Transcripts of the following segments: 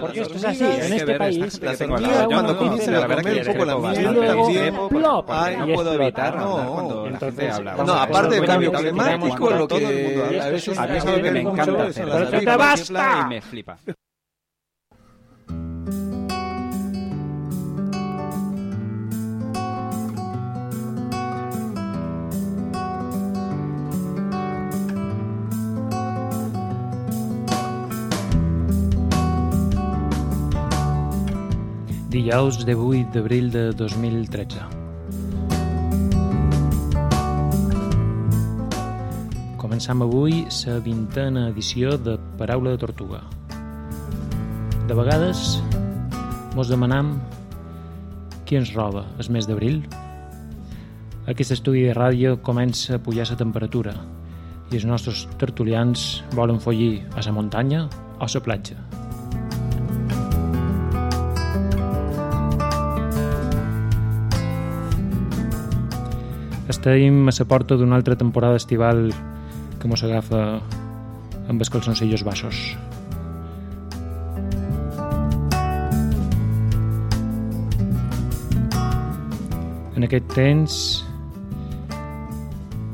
Porque esto es así, en este país. Las tengo hormigas al lado. cuando Yo no comienzan a entiendo comer un por poco la qué miel, y luego también, plop, ay, y no puedo explota. evitar hablar No, cuando la entonces, gente habla. vamos No, a ver, aparte del bueno, cambio que climático, queremos lo que todo el mundo, a y veces esto a es mí algo sabe que me me encanta encanta hacer. hacer. Pero Pero que basta. Y me flipa. Dijous de 8 d'abril de 2013. Començam avui la vintena edició de Paraula de Tortuga. De vegades mos demanam qui ens roba el mes d'abril. Aquest estudi de ràdio comença a pujar la temperatura i els nostres tertulians volen follir a la muntanya o a la platja. Estem a la porta d'una altra temporada estival que mos agafa amb els calçoncillos baixos. En aquest temps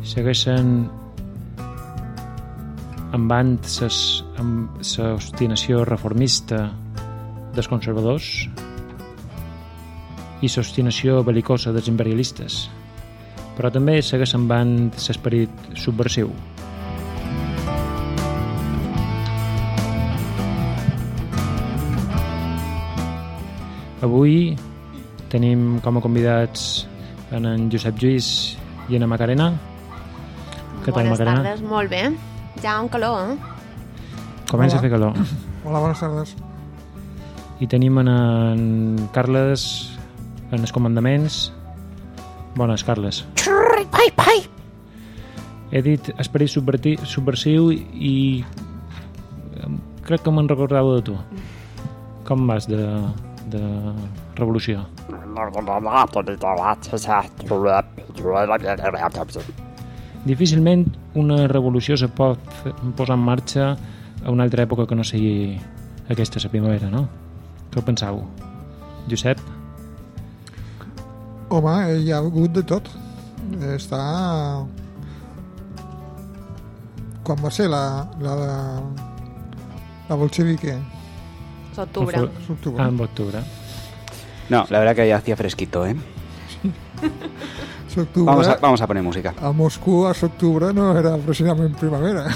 segueixen ambant ses, amb l'obstinació reformista dels conservadors i l'obstinació belicosa dels imperialistes però també segueix semblant l'esperit subversiu. Avui tenim com a convidats en, en Josep Lluís i en Macarena. Què tal, Bones Macarena? tardes, molt bé. Ja un calor, eh? Comença Hola. a fer calor. Hola, bones tardes. I tenim en, en Carles en els comandaments. Bones, Carles. Pai, pai! He dit esperit subversiu i crec que me'n recordava de tu. Com vas de, de revolució? Difícilment una revolució se pot posar en marxa a una altra època que no sigui aquesta, la primavera, no? Què pensau? Josep? Home, hi ha hagut de tot. Està... Quan va ser la, la, la, la bolchevique? L'octubre. L'octubre. Ah, en octubre. No, la verdad que ya hacía fresquito, ¿eh? L'octubre, Vamos a, vamos a poner música. a Moscú a l'octubre no era precisament primavera.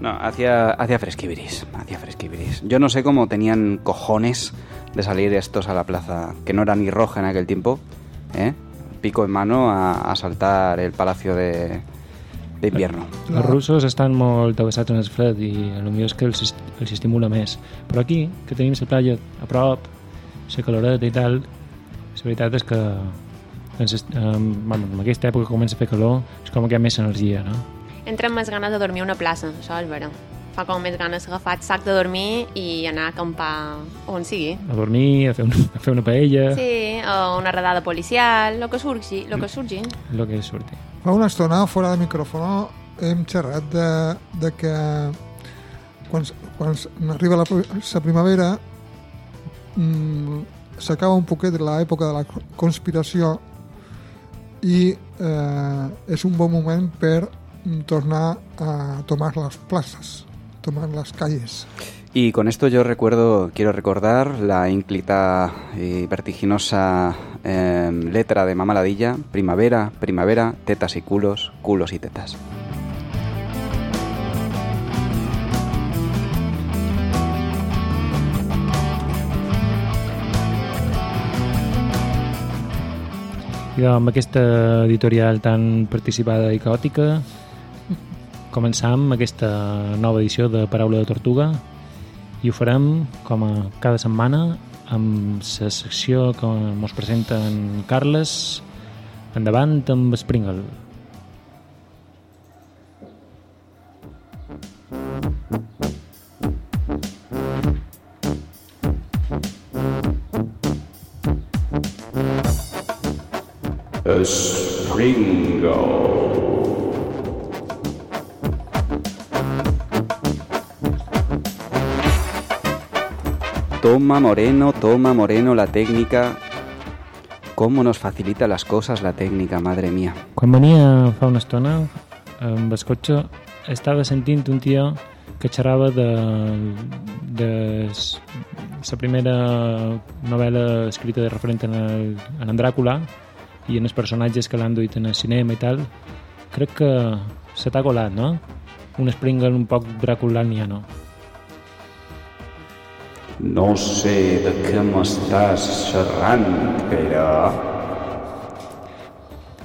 No, hacía, hacía fresquibiris, hacía fresquibiris. Yo no sé cómo tenían cojones de salir estos a la plaza, que no era ni roja en aquel tiempo, ¿eh? pico en mano a a asaltar el palacio de, de invierno. Els russos estan molt avessats en el fred i potser és que els, els estimula més. Però aquí, que tenim la platja a prop, la caloreta i tal, la veritat és que en, ses- en, bueno, en aquesta època que comença a fer calor és com que hi ha més energia, no? Entren més ganes de dormir a una plaça, això és vera. Fa com més ganes agafar el sac de dormir i anar a acampar on sigui. A dormir, a fer, un, a fer una paella, sí. O una redada policial, el que surgi, el que surgi. el que surti. Fa una estona, fora de micròfon, hem xerrat de, de que quan, quan arriba la, la primavera mm, s'acaba un poquet l'època de la conspiració i eh, és un bon moment per mm, tornar a tomar les places, tomar les calles. Y con esto yo recuerdo, quiero recordar la ínclita y vertiginosa eh, letra de Mamá Ladilla, primavera, primavera, tetas y culos, culos y tetas. I amb aquesta editorial tan participada i caòtica Començam aquesta nova edició de Paraula de Tortuga i ho farem com a cada setmana amb la secció que ens presenta en Carles endavant amb Springle. Springle. Toma Moreno, toma Moreno la técnica. ¿Cómo nos facilita las cosas la técnica, madre mía? Quan venia fa una estona amb el cotxe estava sentint un tio que xerrava de, de la primera novel·la escrita de referent en, el, en en Dràcula i en els personatges que l'han duit en el cinema i tal crec que se t'ha colat, no? Un Springer un poc draculaniano. No sé de què m'estàs xerrant, però...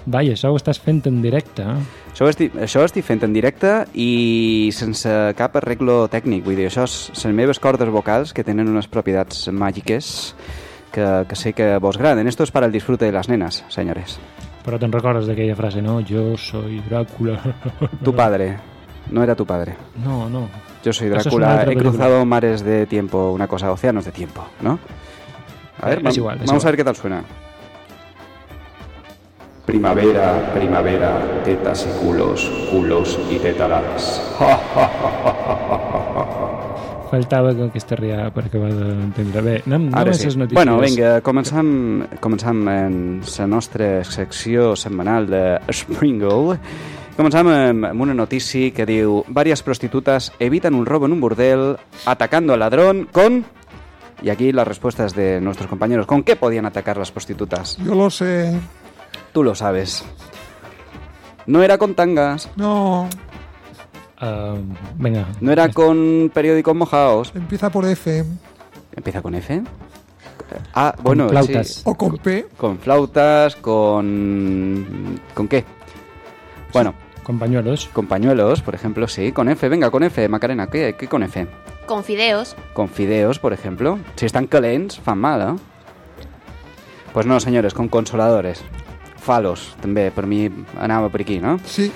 Vaja, això ho estàs fent en directe, eh? Això ho, estic, això ho estic fent en directe i sense cap arreglo tècnic. Vull dir, això és les meves cordes vocals que tenen unes propietats màgiques que, que sé que vos agraden. Esto es para el disfrute de las nenas, señores. Però te'n recordes d'aquella frase, no? Jo soy Dràcula. Tu padre. No era tu padre. No, no. Yo soy Drácula. He cruzado mares de tiempo, una cosa, océanos de tiempo, ¿no? A ver, Es va- igual, es vamos a igual. ver qué tal suena. Primavera, primavera, tetas y culos, culos y tetarats. Faltava que aquesta riada per acabar d'entendre. Bé, anem, Ara a sí. notícies. Bueno, vinga, començam, començam en la nostra secció setmanal de Springle. Començam amb, amb una notícia que diu Varias prostitutas evitan un robo en un burdel atacando al ladrón con... Y aquí las respuestas de nuestros compañeros. ¿Con qué podían atacar las prostitutas? Yo lo sé. Tú lo sabes. No era con tangas, No, Uh, vinga. no era con periódicos mojados. empieza por F ¿Empieza con F? Ah, bueno, flautas. sí. o con P. Con flautas, con... ¿Con qué? Bueno, Con pañuelos. con pañuelos, por ejemplo, sí. Con F, venga, con F, Macarena, ¿qué, qué con F? Con fideos. Con fideos, por ejemplo. Si están calents, fan mal, ¿eh? Pues no, senyores, con consoladores. Falos, també, per mi anava per aquí, no? Sí,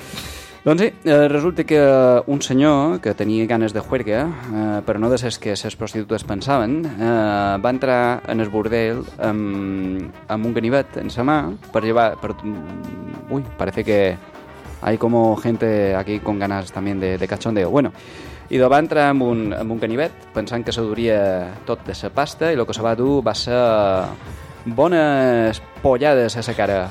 Doncs sí, eh, resulta que eh, un senyor que tenia ganes de juerga, eh, però no de ses que ses prostitutes pensaven, eh, va entrar en el bordel amb, amb un ganivet en sa mà per llevar... Per, mm, uy, parece que hay como gente aquí con ganas también de, de cachondeo. Bueno, i va entrar amb un, amb un ganivet pensant que se duria tot de sa pasta i el que se va dur va ser bones pollades a sa cara.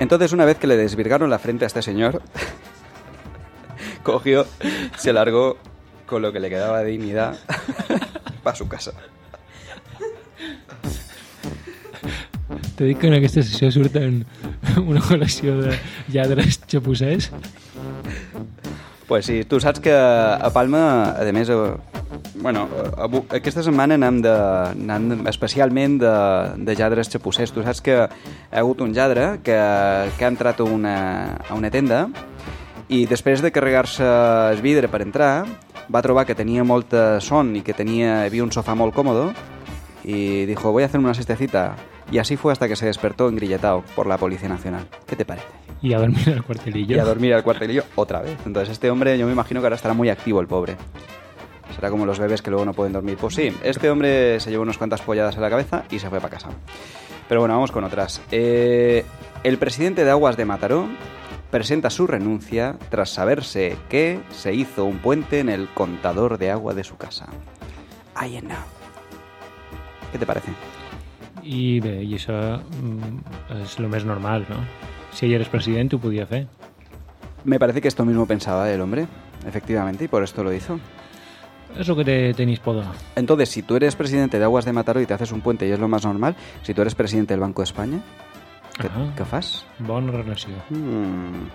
Entonces, una vez que le desvirgaron la frente a este señor, cogió, se largó con lo que le quedaba de dignidad para su casa. T'he dit que en aquesta sessió surten una col·lecció de lladres xapussers. Pues sí, tu saps que a Palma, a més, eh, bueno, aquesta setmana anem, de, anem especialment de, de lladres xapussers. Tu saps que ha hagut un lladre que, que ha entrat a una, a una tenda i després de carregar-se el vidre per entrar va trobar que tenia molta son i que tenia, havia un sofà molt còmodo y dijo, voy a hacerme una siestecita. Y así fue hasta que se despertó engrilletado por la Policía Nacional. ¿Qué te parece? I a dormir al cuartelillo. Y a dormir al cuartelillo otra vez. Entonces este hombre yo me imagino que ahora estará muy activo el pobre. Será como los bebés que luego no pueden dormir. Pues sí, este hombre se llevó unas cuantas polladas en la cabeza y se fue para casa. Pero bueno, vamos con otras. Eh, el presidente de Aguas de Mataró presenta su renuncia tras saberse que se hizo un puente en el contador de agua de su casa. Ahí en now. ¿Qué te parece? I bé, i això mm, és el més normal, no? Si ell eres president, ho podia fer. Me parece que esto mismo pensaba el hombre, efectivamente, y por esto lo hizo. El que te, tenis poder. Entonces, si tú eres presidente de Aguas de Mataró y te haces un puente y es lo más normal, si tú eres presidente del Banco de España, què, què fas? Bona relació. Mm.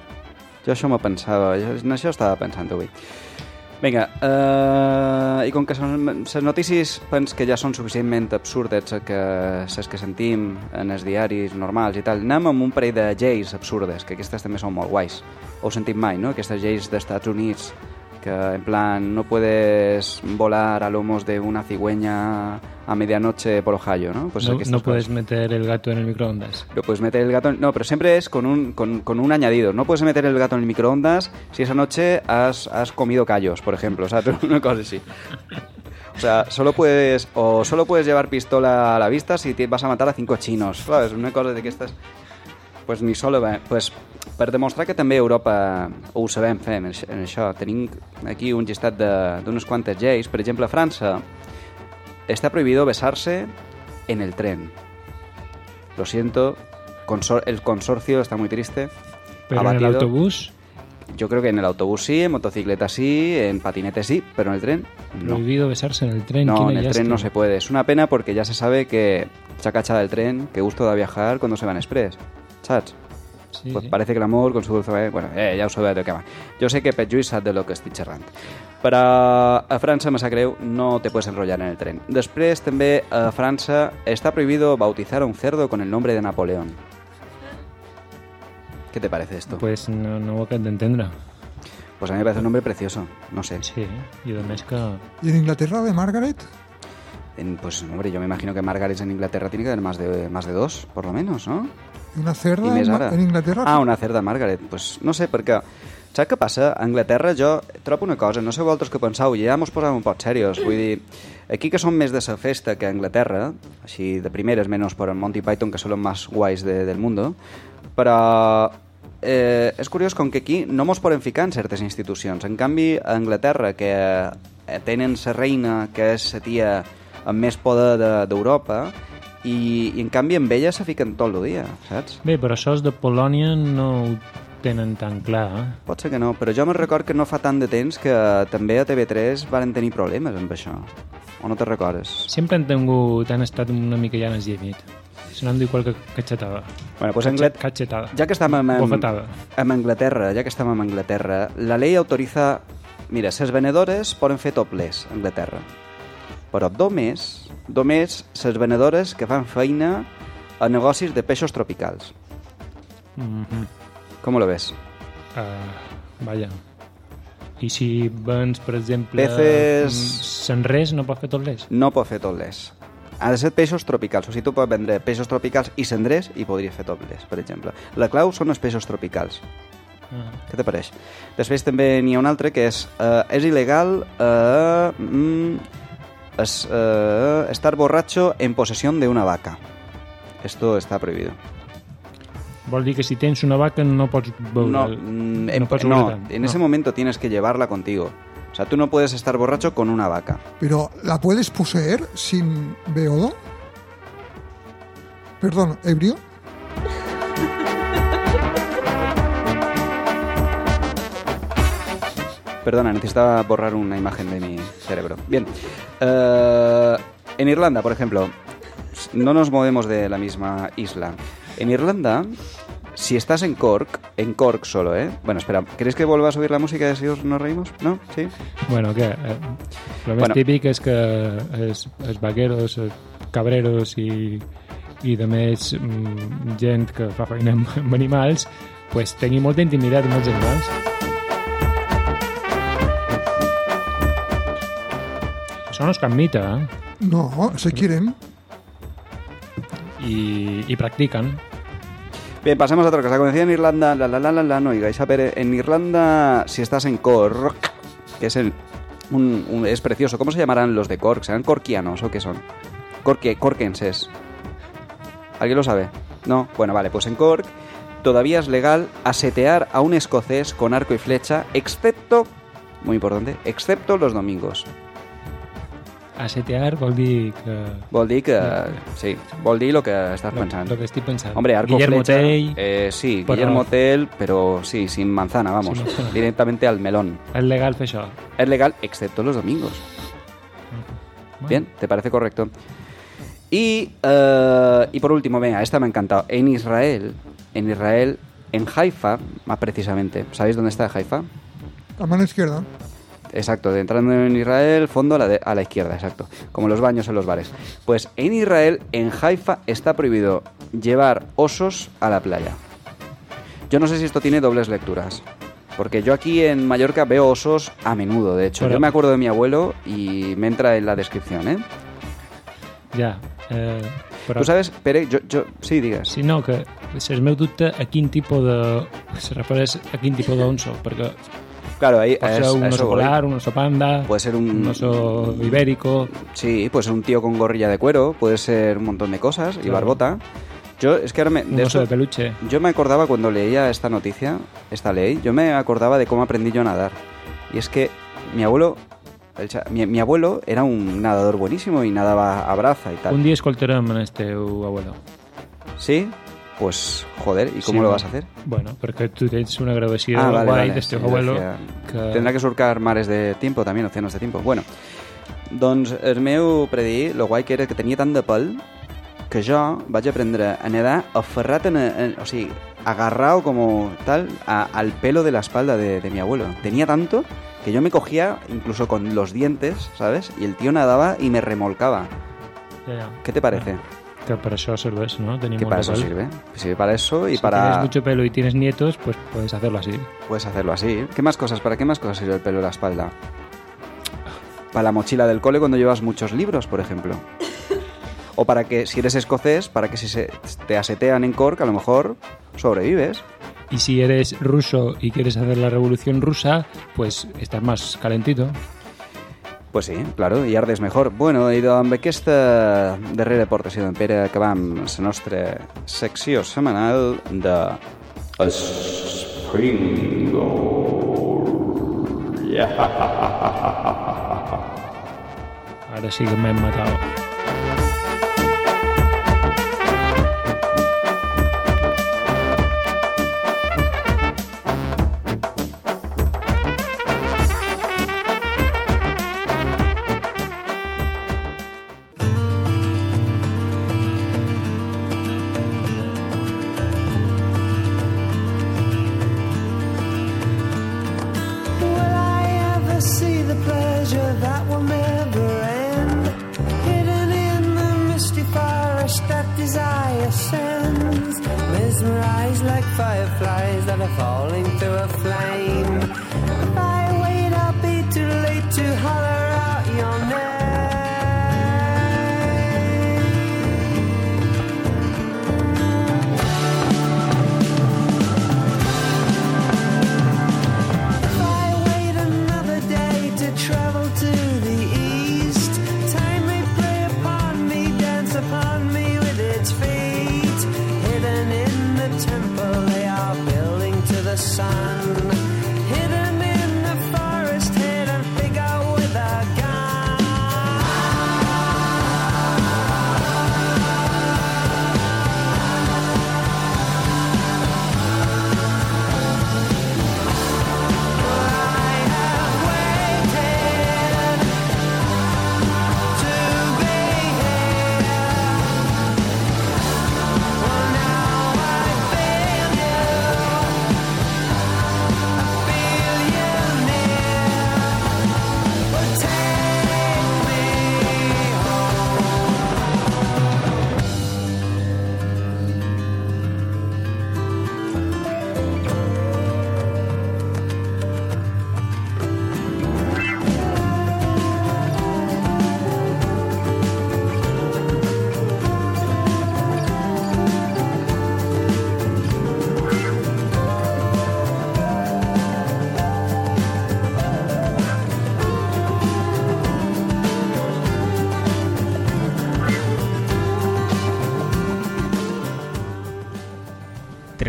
Jo això m'ho pensava, jo, en això estava pensant avui. Vinga, eh, i com que les notícies pens que ja són suficientment absurdes que, les que sentim en els diaris normals i tal, anem amb un parell de lleis absurdes, que aquestes també són molt guais. Ho heu sentit mai, no? Aquestes lleis d'Estats Units que en plan no puedes volar a lomos de una cigüeña a medianoche por Ohio, ¿no? Pues no, no puedes meter el gato en el microondas. Lo puedes meter el gato... en- No, pero siempre es con un, con, con un añadido. No puedes meter el gato en el microondas si esa noche has, has comido callos, por ejemplo. O sea, una cosa así. O sea, solo puedes... O solo puedes llevar pistola a la vista si te vas a matar a cinco chinos. ¿Sabes? Una cosa de que estas... Pues ni solo... Pues per demostrar que també a Europa ho sabem fer en aix- en això, tenim aquí un llistat de- d'unes quantes lleis. Per exemple, a França está prohibido besarse en el tren. Lo siento, consor- el consorcio está muy triste. Però en abatido. l'autobús, Yo creo que en el autobús sí, en motocicleta sí, en patinete sí, pero en el tren no. prohibido besarse en el tren. No, en el tren no se puede. Es una pena porque ya se sabe que chacacha del tren, que gusto da viajar cuando se va en express. ¿Sabes? Sí, pues sí. parece que l'amor con su dulce Bueno, eh, ja ho sabeu de què va. Jo sé que Pet Lluís sap de lo que estic xerrant. Però a França, me sap greu, no te puedes enrollar en el tren. Després, també, a França està prohibido bautizar a un cerdo con el nombre de Napoleón. ¿Qué te parece esto? Pues, Pues no, no ho acabo d'entendre. a mí me parece un nombre precioso. No sé. Sí, i a més que... ¿Y en Inglaterra de Margaret? En- pues, hombre, yo me imagino que Margaret en Inglaterra tiene que haber más de, más de dos, por lo menos, ¿no? ¿Y una cerda I més en, ara. en Inglaterra? Ah, una cerda Margaret. Pues no sé, perquè... Saps què passa? A Anglaterra jo trobo una cosa, no sé vosaltres què penseu, i ja mos posàvem un poc serios. Vull dir, aquí que som més de sa festa que a Anglaterra, així de primeres, menys per Monty Python, que són els més guais de, del mundo, però eh, és curiós com que aquí no mos podem ficar en certes institucions. En canvi, a Anglaterra, que eh, tenen sa reina, que és sa tia amb més poder de- d'Europa, i, i en canvi amb ella se fiquen tot el dia, saps? Bé, però això de Polònia no ho tenen tan clar. Eh? Pot ser que no, però jo me'n record que no fa tant de temps que també a TV3 varen tenir problemes amb això. O no te recordes? Sempre han tingut, han estat una mica ja n'has llimit. Se n'han dit qualque catxetada. Bueno, pues Anglet... Catxetada. Ja que estem amb, Bofetada. amb Anglaterra, ja que estem amb Anglaterra, la llei autoriza... Mira, les venedores poden fer topless a Anglaterra. Però només, només les venedores que fan feina a negocis de peixos tropicals. Mm -hmm. Com lo ves? uh, vaja. I si vens, per exemple, Peces- mm, senrers, no pots fer tot l'és? No pot fer topless. Ha de ser peixos tropicals. O sigui, tu pots vendre peixos tropicals i cendrers i podries fer topless, per exemple. La clau són els peixos tropicals. Ah. Què te pareix? Després també n'hi ha un altre que és eh, és il·legal eh, mm, es, eh, estar borracho en posesión de una vaca. Esto está prohibido. Vol dir que si tens una vaca no pots beure... No, mm, no en, pots no, tant. en ese momento tienes que llevarla contigo. O sea, tú no puedes estar borracho con una vaca. ¿Pero la puedes poseer sin beodo? Perdón, ebrio. Perdona, necesitaba borrar una imagen de mi cerebro. Bien. Eh, en Irlanda, por ejemplo, no nos movemos de la misma isla. En Irlanda, si estás en Cork, en Cork solo, ¿eh? Bueno, espera, ¿queréis que vuelva a subir la música y así os nos reímos? ¿No? ¿Sí? Bueno, què? Eh, el més Bueno. típic és que els vaqueros, cabreros i, i de més mm, gent que fa feina amb, amb animals pues, tingui molta intimitat amb els animals. Això no és cap mite, eh? No, se quieren. I, i practiquen. Bien, pasemos a otra cosa. Como decía en Irlanda, la la la la la, no oigáis a ver, en Irlanda, si estás en Cork, que es el, un, un- es precioso. ¿Cómo se llamarán los de Cork? ¿Serán corkianos o qué son? Corque, corkenses. ¿Alguien lo sabe? No. Bueno, vale, pues en Cork todavía es legal asetear a un escocés con arco y flecha, excepto, muy importante, excepto los domingos. Asetear vol dir que... Vol dir que... Sí, vol dir lo que estàs Lo, pensant. lo que estic pensant. Hombre, arco Guillermo flecha. Tell, eh, sí, pero- Guillermo Tell, pero sí, sin manzana, vamos. Sin manzana. Directamente al melón. és legal fer això. Es legal, excepto los domingos. Bueno, Bien, ¿te parece correcto? Y, eh, y por último, venga, esta me ha encantado. En Israel, en Israel, en Haifa, más precisamente, ¿sabéis dónde está Haifa? A mano izquierda. Exacto, de entrando en Israel, fondo a la, de- a la izquierda, exacto. Como los baños en los bares. Pues en Israel, en Haifa, está prohibido llevar osos a la playa. Yo no sé si esto tiene dobles lecturas. Porque yo aquí en Mallorca veo osos a menudo, de hecho. Pero- Yo me acuerdo de mi abuelo y me entra en la descripción, ¿eh? Ja. Eh, però, sabes, Pere. Sí, digas. Si no, que el meu dubte a quin tipus de... se refereix a quin tipus d'onso, perquè Claro, ahí a ser es- un oso polar, un oso panda, Puede ser un- un oso ibérico... Sí, puede ser un tío con gorrilla de cuero, puede ser un montón de cosas y barbota. Yo, es que ahora me... Un de oso de peluche. Yo me acordaba cuando leía esta noticia, esta ley, yo me acordaba de cómo aprendí yo a nadar. Y es que mi abuelo, mi, mi abuelo era un nadador buenísimo y nadaba a braza y tal. Un dia escoltarem en este teu abuelo. ¿Sí? Pues, joder, ¿y cómo Sí, lo vas a hacer? Bueno, perquè tu tens una gravació Ah, vale, vale, del teu sí, abuelo que... Tendrá que surcar mares de tiempo también, océanos de tiempo. Bueno, doncs el meu predí, lo guai que era que tenia tant de pèl que jo vaig aprendre a nedar aferrat en, en o sigui, agarrado como tal a- al pelo de la espalda de, de mi abuelo. Tenía tanto que yo me cogía incluso con los dientes, ¿sabes? Y el tío nadaba y me remolcaba. ¿Qué te parece? Que per això serveix, ¿no? Tenim Que para eso sirve. Sirve para eso y si para... tienes mucho pelo y tienes nietos, pues puedes hacerlo así. Puedes hacerlo así. ¿Qué más cosas? ¿Para qué más cosas sirve el pelo de la espalda? Para la mochila del cole cuando llevas muchos libros, por ejemplo. O para que, si eres escocés, para que si se te asetean en Cork, a lo mejor sobrevives. Y si eres ruso y quieres hacer la revolución rusa, pues estás más calentito. Pues sí, claro, i ardes mejor. Bueno, i amb aquesta darrera aportació d'en Pere acabam la nostra secció setmanal de Ara sí que m'hem matat.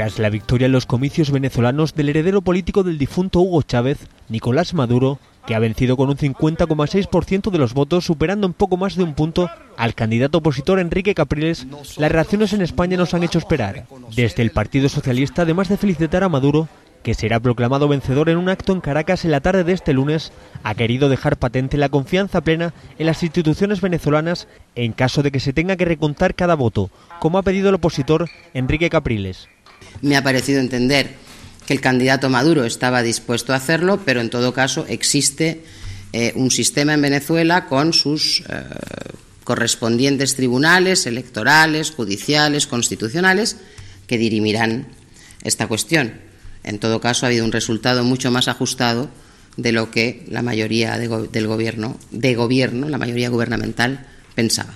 Tras la victoria en los comicios venezolanos del heredero político del difunto Hugo Chávez, Nicolás Maduro, que ha vencido con un 50,6% de los votos, superando en poco más de un punto al candidato opositor Enrique Capriles, las reacciones en España nos han hecho esperar. Desde el Partido Socialista, además de felicitar a Maduro, que será proclamado vencedor en un acto en Caracas en la tarde de este lunes, ha querido dejar patente la confianza plena en las instituciones venezolanas en caso de que se tenga que recontar cada voto, como ha pedido el opositor Enrique Capriles. Me ha parecido entender que el candidato Maduro estaba dispuesto a hacerlo, pero en todo caso existe eh, un sistema en Venezuela con sus eh, correspondientes tribunales electorales, judiciales, constitucionales, que dirimirán esta cuestión. En todo caso, ha habido un resultado mucho más ajustado de lo que la mayoría del gobierno, de gobierno, la mayoría gubernamental, pensaba.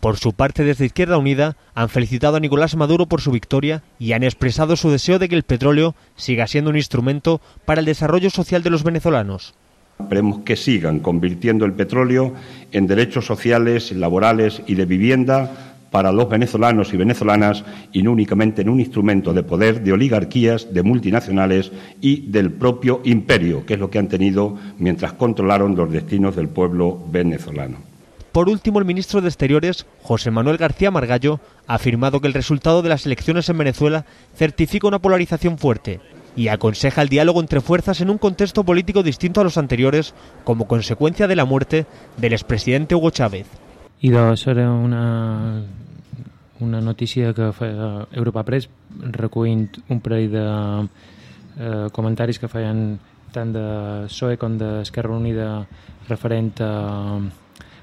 Por su parte, desde Izquierda Unida han felicitado a Nicolás Maduro por su victoria y han expresado su deseo de que el petróleo siga siendo un instrumento para el desarrollo social de los venezolanos. Esperemos que sigan convirtiendo el petróleo en derechos sociales, laborales y de vivienda para los venezolanos y venezolanas y no únicamente en un instrumento de poder de oligarquías, de multinacionales y del propio imperio, que es lo que han tenido mientras controlaron los destinos del pueblo venezolano. Por último, el ministro de Exteriores, José Manuel García Margallo, ha afirmado que el resultado de las elecciones en Venezuela certifica una polarización fuerte y aconseja el diálogo entre fuerzas en un contexto político distinto a los anteriores como consecuencia de la muerte del expresidente Hugo Chávez. I doncs era una, una notícia que Europa Press recollint un parell de eh, que feien tant de PSOE com d'Esquerra Unida a,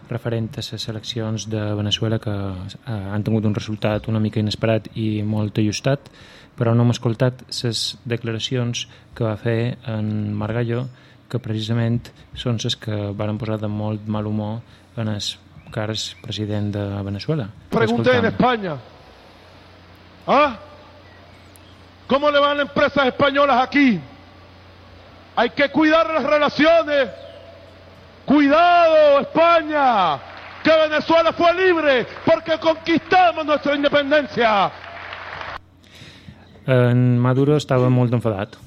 referent a les eleccions de Venezuela que eh, han tingut un resultat una mica inesperat i molt ajustat però no hem escoltat les declaracions que va fer en Margallo que precisament són les que van posar de molt mal humor en el cars president de Venezuela. Pregunté en España. ¿Ah? ¿Cómo le van empresas españolas aquí? Hay que cuidar las relaciones. Cuidado, España, que Venezuela fue libre porque conquistamos nuestra independencia. En Maduro estava molt enfadat.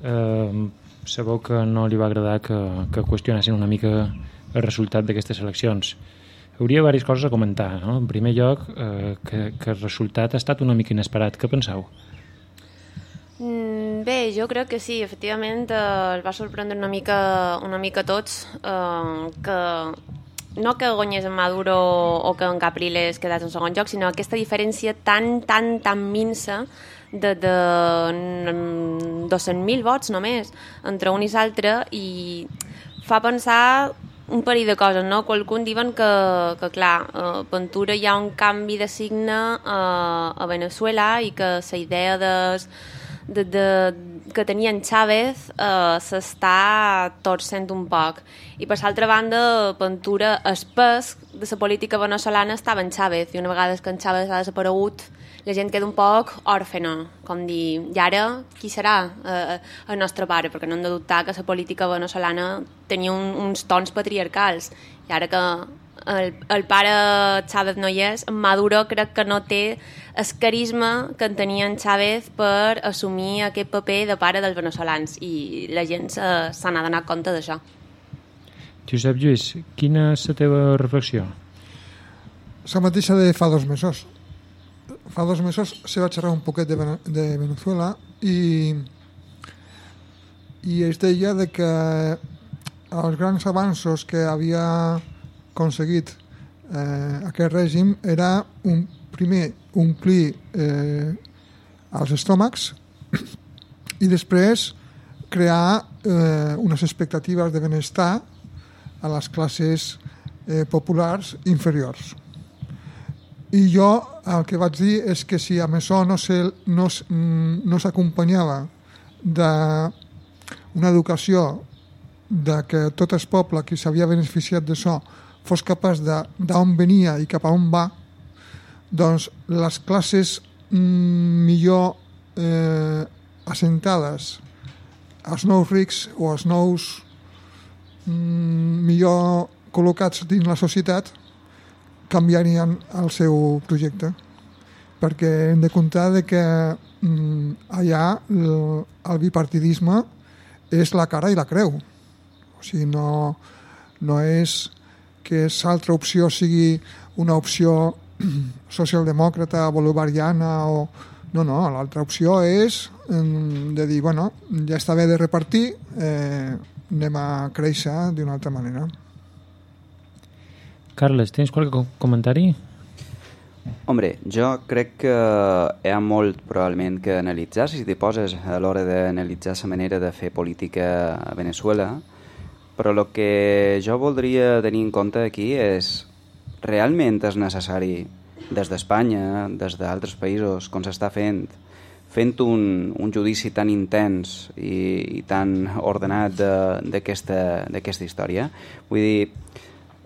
Eh, sabeu que no li va agradar que, que qüestionessin una mica el resultat d'aquestes eleccions. Hauria diverses coses a comentar. No? En primer lloc, eh, que, que el resultat ha estat una mica inesperat. Què penseu? Bé, jo crec que sí, efectivament eh, el va sorprendre una mica, una mica tots eh, que no que guanyés en Maduro o que en Capriles quedés en segon lloc, sinó aquesta diferència tan, tan, tan minsa de, de mm, 200.000 vots només entre un i l'altre i fa pensar un parell de coses, no? Qualcun diuen que, que clar, a Ventura hi ha un canvi de signe a, a Venezuela i que la idea de, de, de, que tenia en Chávez eh, s'està torcent un poc. I per l'altra banda, Ventura, el pes de la política veneçolana estava en Chávez, i una vegada que en Chávez ha desaparegut, la gent queda un poc òrfena, com dir, i ara qui serà eh, el nostre pare? Perquè no hem de dubtar que la política veneçolana tenia un, uns tons patriarcals, i ara que el, el pare Chávez no hi és, en Maduro crec que no té el carisma que en tenia en Chávez per assumir aquest paper de pare dels veneçolans, i la gent se, se n'ha d'anar compte d'això. Josep Lluís, quina és la teva reflexió? La mateixa de fa dos mesos. Fa dos mesos se va xerrar un poquet de, de Venezuela i, i es deia de que els grans avanços que havia aconseguit eh, aquest règim era un, primer omplir eh, els estómacs i després crear eh, unes expectatives de benestar a les classes eh, populars inferiors. I jo el que vaig dir és que si amb això no no mm, no s'acompanyava d'una educació de que tot el poble que s'havia beneficiat d'això fos capaç d'on venia i cap a on va, doncs les classes mm, millor eh, assentades, els nous rics o els nous mm, millor col·locats dins la societat canviarien el seu projecte. Perquè hem de comptar de que mm, allà el, el bipartidisme és la cara i la creu. O sigui, no, no és que l'altra opció sigui una opció socialdemòcrata, bolivariana o... No, no, l'altra opció és mm, de dir, bueno, ja està bé de repartir, eh, anem a créixer d'una altra manera. Carles, tens qualque co- comentari? Hombre, jo crec que hi ha molt probablement que analitzar si t'hi poses a l'hora d'analitzar la manera de fer política a Venezuela, però el que jo voldria tenir en compte aquí és realment és necessari des d'Espanya, des d'altres països, com s'està fent, fent un, un judici tan intens i, i tan ordenat de- d'aquesta d'aquesta història. Vull dir,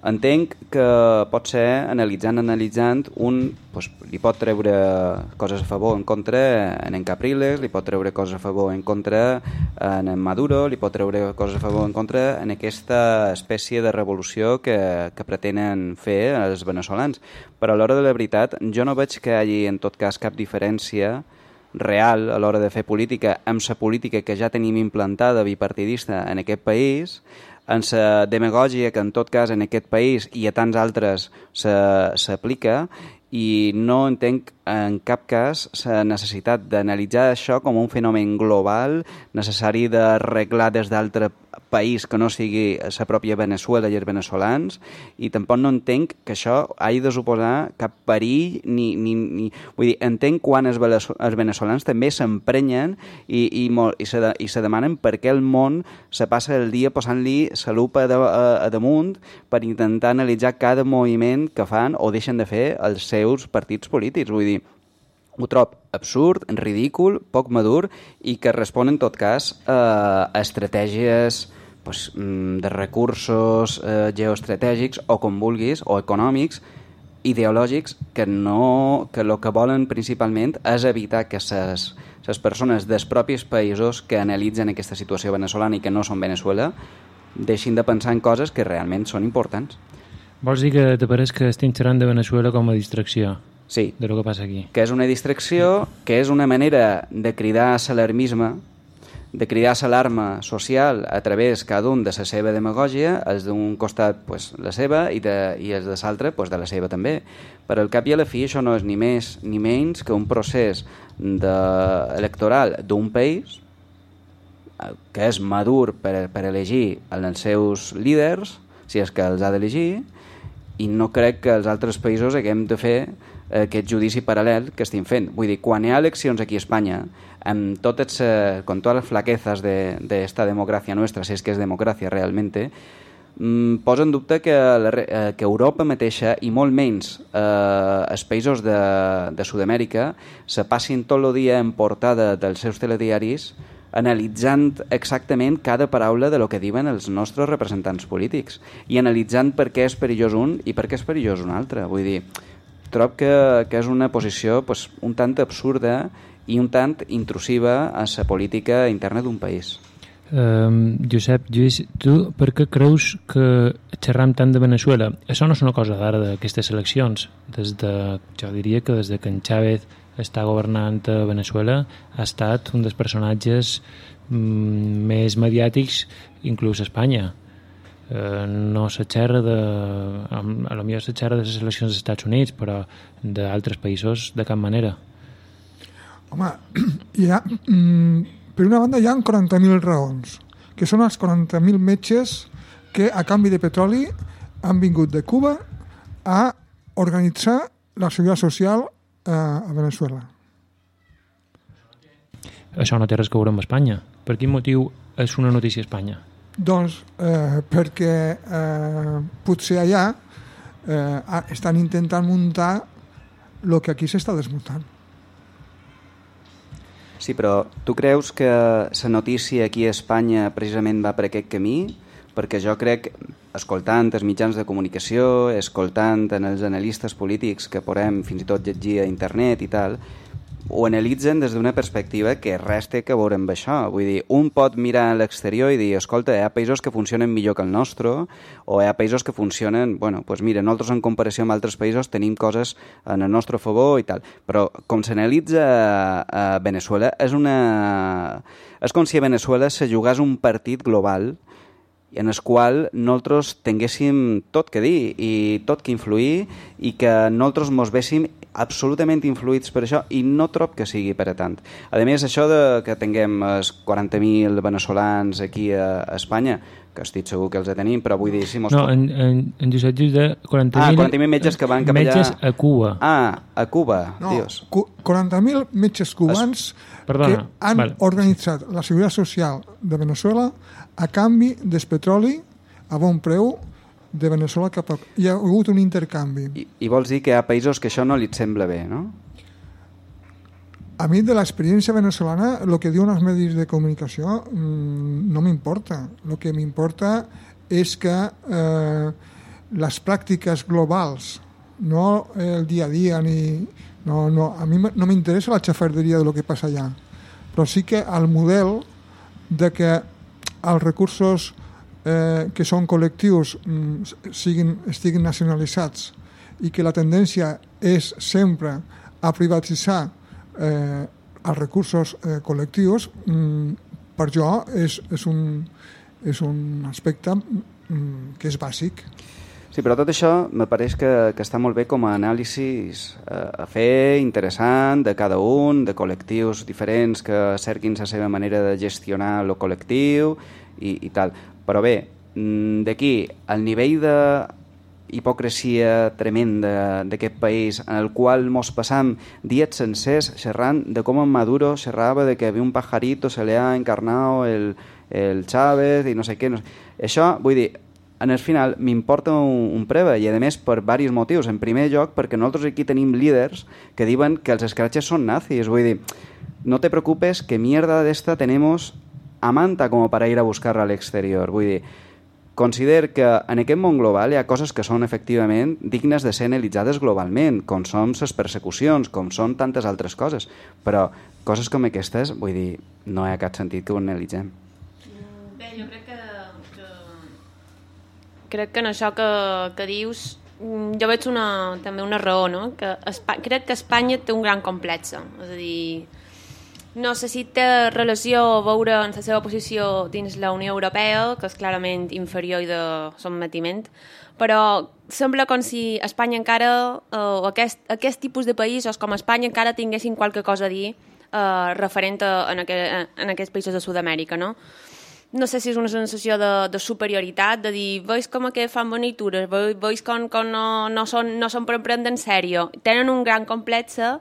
entenc que pot ser analitzant, analitzant, un pues, li pot treure coses a favor en contra en en Capriles, li pot treure coses a favor en contra en en Maduro, li pot treure coses a favor en contra en aquesta espècie de revolució que, que pretenen fer els veneçolans. Però a l'hora de la veritat, jo no veig que hi hagi en tot cas cap diferència real a l'hora de fer política amb la política que ja tenim implantada bipartidista en aquest país, en la demagògia que en tot cas en aquest país i a tants altres s'aplica i no entenc en cap cas la necessitat d'analitzar això com un fenomen global necessari d'arreglar des d'altre país que no sigui la pròpia Venezuela i els veneçolans i tampoc no entenc que això hagi de suposar cap perill ni, ni, ni... vull dir, entenc quan els, els veneçolans també s'emprenyen i, i, i, se, de- i se demanen per què el món se passa el dia posant-li la lupa de, a, a damunt per intentar analitzar cada moviment que fan o deixen de fer els seus partits polítics. Vull dir, ho trob absurd, ridícul, poc madur i que respon en tot cas a estratègies pues, mm, de recursos eh, geoestratègics o com vulguis, o econòmics, ideològics que no que el que volen principalment és evitar que ses, ses persones dels propis països que analitzen aquesta situació venezolana i que no són Venezuela deixin de pensar en coses que realment són importants. Vols dir que te pareix que estem xerrant de Venezuela com a distracció Sí, de lo que passa aquí? que és una distracció, que és una manera de cridar a l'alarmisme, de cridar a l'alarma social a través cada un de la seva demagògia, els d'un costat pues, la seva i, de, i els de l'altre pues, de la seva també. Per al cap i a la fi això no és ni més ni menys que un procés de, electoral d'un país eh, que és madur per, per elegir els seus líders, si és que els ha d'elegir, i no crec que els altres països haguem de fer aquest judici paral·lel que estem fent. Vull dir, quan hi ha eleccions aquí a Espanya, amb totes, eh, con totes les flaquezas de, de esta democràcia nostra, si és que és democràcia realment, mm, posa en dubte que, la, eh, que Europa mateixa i molt menys eh, els països de, de Sud-amèrica se passin tot el dia en portada dels seus telediaris analitzant exactament cada paraula de lo que diuen els nostres representants polítics i analitzant per què és perillós un i per què és perillós un altre. Vull dir, trob que, que és una posició pues, un tant absurda i un tant intrusiva a la política interna d'un país. Um, Josep, Lluís, tu per què creus que xerram tant de Venezuela? Això no és una cosa d'ara d'aquestes eleccions. Des de, jo diria que des de que en Chávez està governant a Venezuela ha estat un dels personatges mm, més mediàtics inclús a Espanya. Eh, no se xerra de... A lo millor se xerra de les eleccions dels Estats Units, però d'altres països de cap manera. Home, hi ha, mm, per una banda hi ha 40.000 raons, que són els 40.000 metges que a canvi de petroli han vingut de Cuba a organitzar la seguretat social eh, a Venezuela. Això no té res a veure amb Espanya. Per quin motiu és una notícia a Espanya? Doncs eh, perquè eh, potser allà eh, estan intentant muntar el que aquí s'està desmuntant. Sí, però tu creus que la notícia aquí a Espanya precisament va per aquest camí? Perquè jo crec, escoltant els mitjans de comunicació, escoltant en els analistes polítics que podem fins i tot llegir a internet i tal, ho analitzen des d'una perspectiva que res té que veure amb això. Vull dir, un pot mirar a l'exterior i dir, escolta, hi ha països que funcionen millor que el nostre, o hi ha països que funcionen... Bueno, doncs mira, nosaltres en comparació amb altres països tenim coses en el nostre favor i tal. Però com s'analitza a, Venezuela, és una... És com si a Venezuela se jugàs un partit global en el qual nosaltres tinguéssim tot que dir i tot que influir i que nosaltres mos véssim absolutament influïts per això i no trob que sigui per a tant. A més, això de que tinguem els 40.000 venezolans aquí a, a Espanya, que estic segur que els tenim, però vull dir... Si mos No, en, en, en Josep diu de 40.000 Ah, 40.000 metges que van cap allà. metges a Cuba. Ah, a Cuba, No, dius. cu- 40.000 metges cubans Perdona, que han vale. organitzat la seguretat social de Venezuela a canvi del petroli a bon preu de Venezuela cap a... Hi ha hagut un intercanvi. I, I vols dir que hi ha països que això no li sembla bé, no? A mi de l'experiència venezolana, el que diuen els medis de comunicació mm, no m'importa. El que m'importa és que eh, les pràctiques globals, no el dia a dia ni... No, no, a mi no m'interessa la xafarderia de lo que passa allà, però sí que el model de que els recursos eh, que són col·lectius mm, siguin, estiguin nacionalitzats i que la tendència és sempre a privatitzar eh, els recursos eh, col·lectius, mm, per jo és, és, un, és un aspecte mm, que és bàsic. Sí, però tot això me pareix que, que està molt bé com a anàlisis eh, a fer interessant de cada un, de col·lectius diferents que cerquin la seva manera de gestionar el col·lectiu i, i tal. Però bé, mm, d'aquí al nivell de hipocresia tremenda d'aquest país en el qual mos passam dies sencers xerrant de com en Maduro xerrava de que havia un pajarito se le ha encarnado el, el Chávez i no sé què. No sé. Això, vull dir, en el final m'importa un, un preva i a més per diversos motius. En primer lloc perquè nosaltres aquí tenim líders que diuen que els escratxes són nazis. Vull dir, no te preocupes que mierda d'esta tenemos a manta como para ir a buscar-la a l'exterior. Vull dir, consider que en aquest món global hi ha coses que són efectivament dignes de ser analitzades globalment, com són les persecucions, com són tantes altres coses, però coses com aquestes, vull dir, no hi ha cap sentit que ho analitzem. Bé, jo crec que, que... Crec que en això que, que dius mm, jo veig una, també una raó, no? Que Espa crec que Espanya té un gran complex. És a dir, no sé si té relació a veure en la seva posició dins la Unió Europea, que és clarament inferior i de sotmetiment, però sembla com si Espanya encara, eh, o aquest, aquest tipus de països com Espanya encara tinguessin qualque cosa a dir eh, referent a, en, aquest, en aquests països de Sud-amèrica, no? no sé si és una sensació de, de superioritat, de dir, veus com que fan bonitures, veus com, com no, no, són, no són per prendre en sèrio. Tenen un gran complexe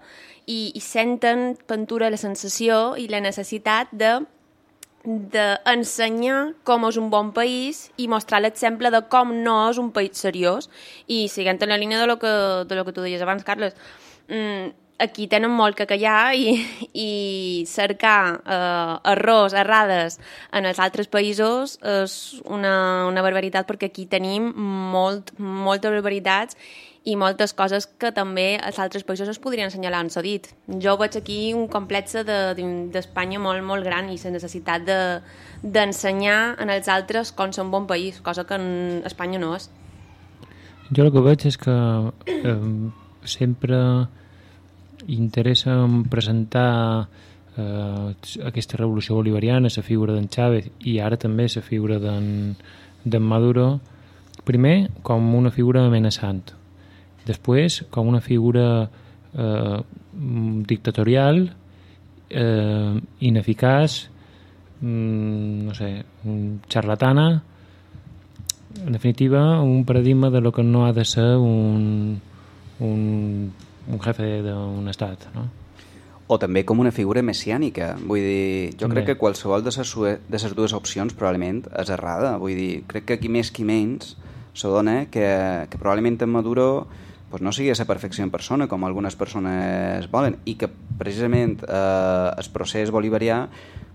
i, i senten pintura la sensació i la necessitat de d'ensenyar com és un bon país i mostrar l'exemple de com no és un país seriós. I siguent en la línia de lo que, de lo que tu deies abans, Carles mm, aquí tenen molt que callar i, i cercar eh, errors, errades en els altres països és una, una barbaritat perquè aquí tenim molt, moltes barbaritats i moltes coses que també els altres països es podrien assenyalar en dit. Jo veig aquí un complex d'Espanya de, molt, molt gran i la necessitat d'ensenyar de, en els altres com són bon país, cosa que en Espanya no és. Jo el que veig és que eh, sempre interessa presentar eh, aquesta revolució bolivariana, la figura d'en Chávez i ara també la figura d'en Maduro, primer com una figura amenaçant, després com una figura eh, dictatorial, eh, ineficaç, mm, no sé, charlatana, en definitiva, un paradigma de lo que no ha de ser un, un un jefe d'un estat, no? O també com una figura messiànica. Vull dir, jo també. crec que qualsevol de les, de les dues opcions probablement és errada. Vull dir, crec que qui més qui menys s'adona que, que probablement en Maduro pues no sigui a la perfecció en persona, com algunes persones volen, i que precisament eh, el procés bolivarià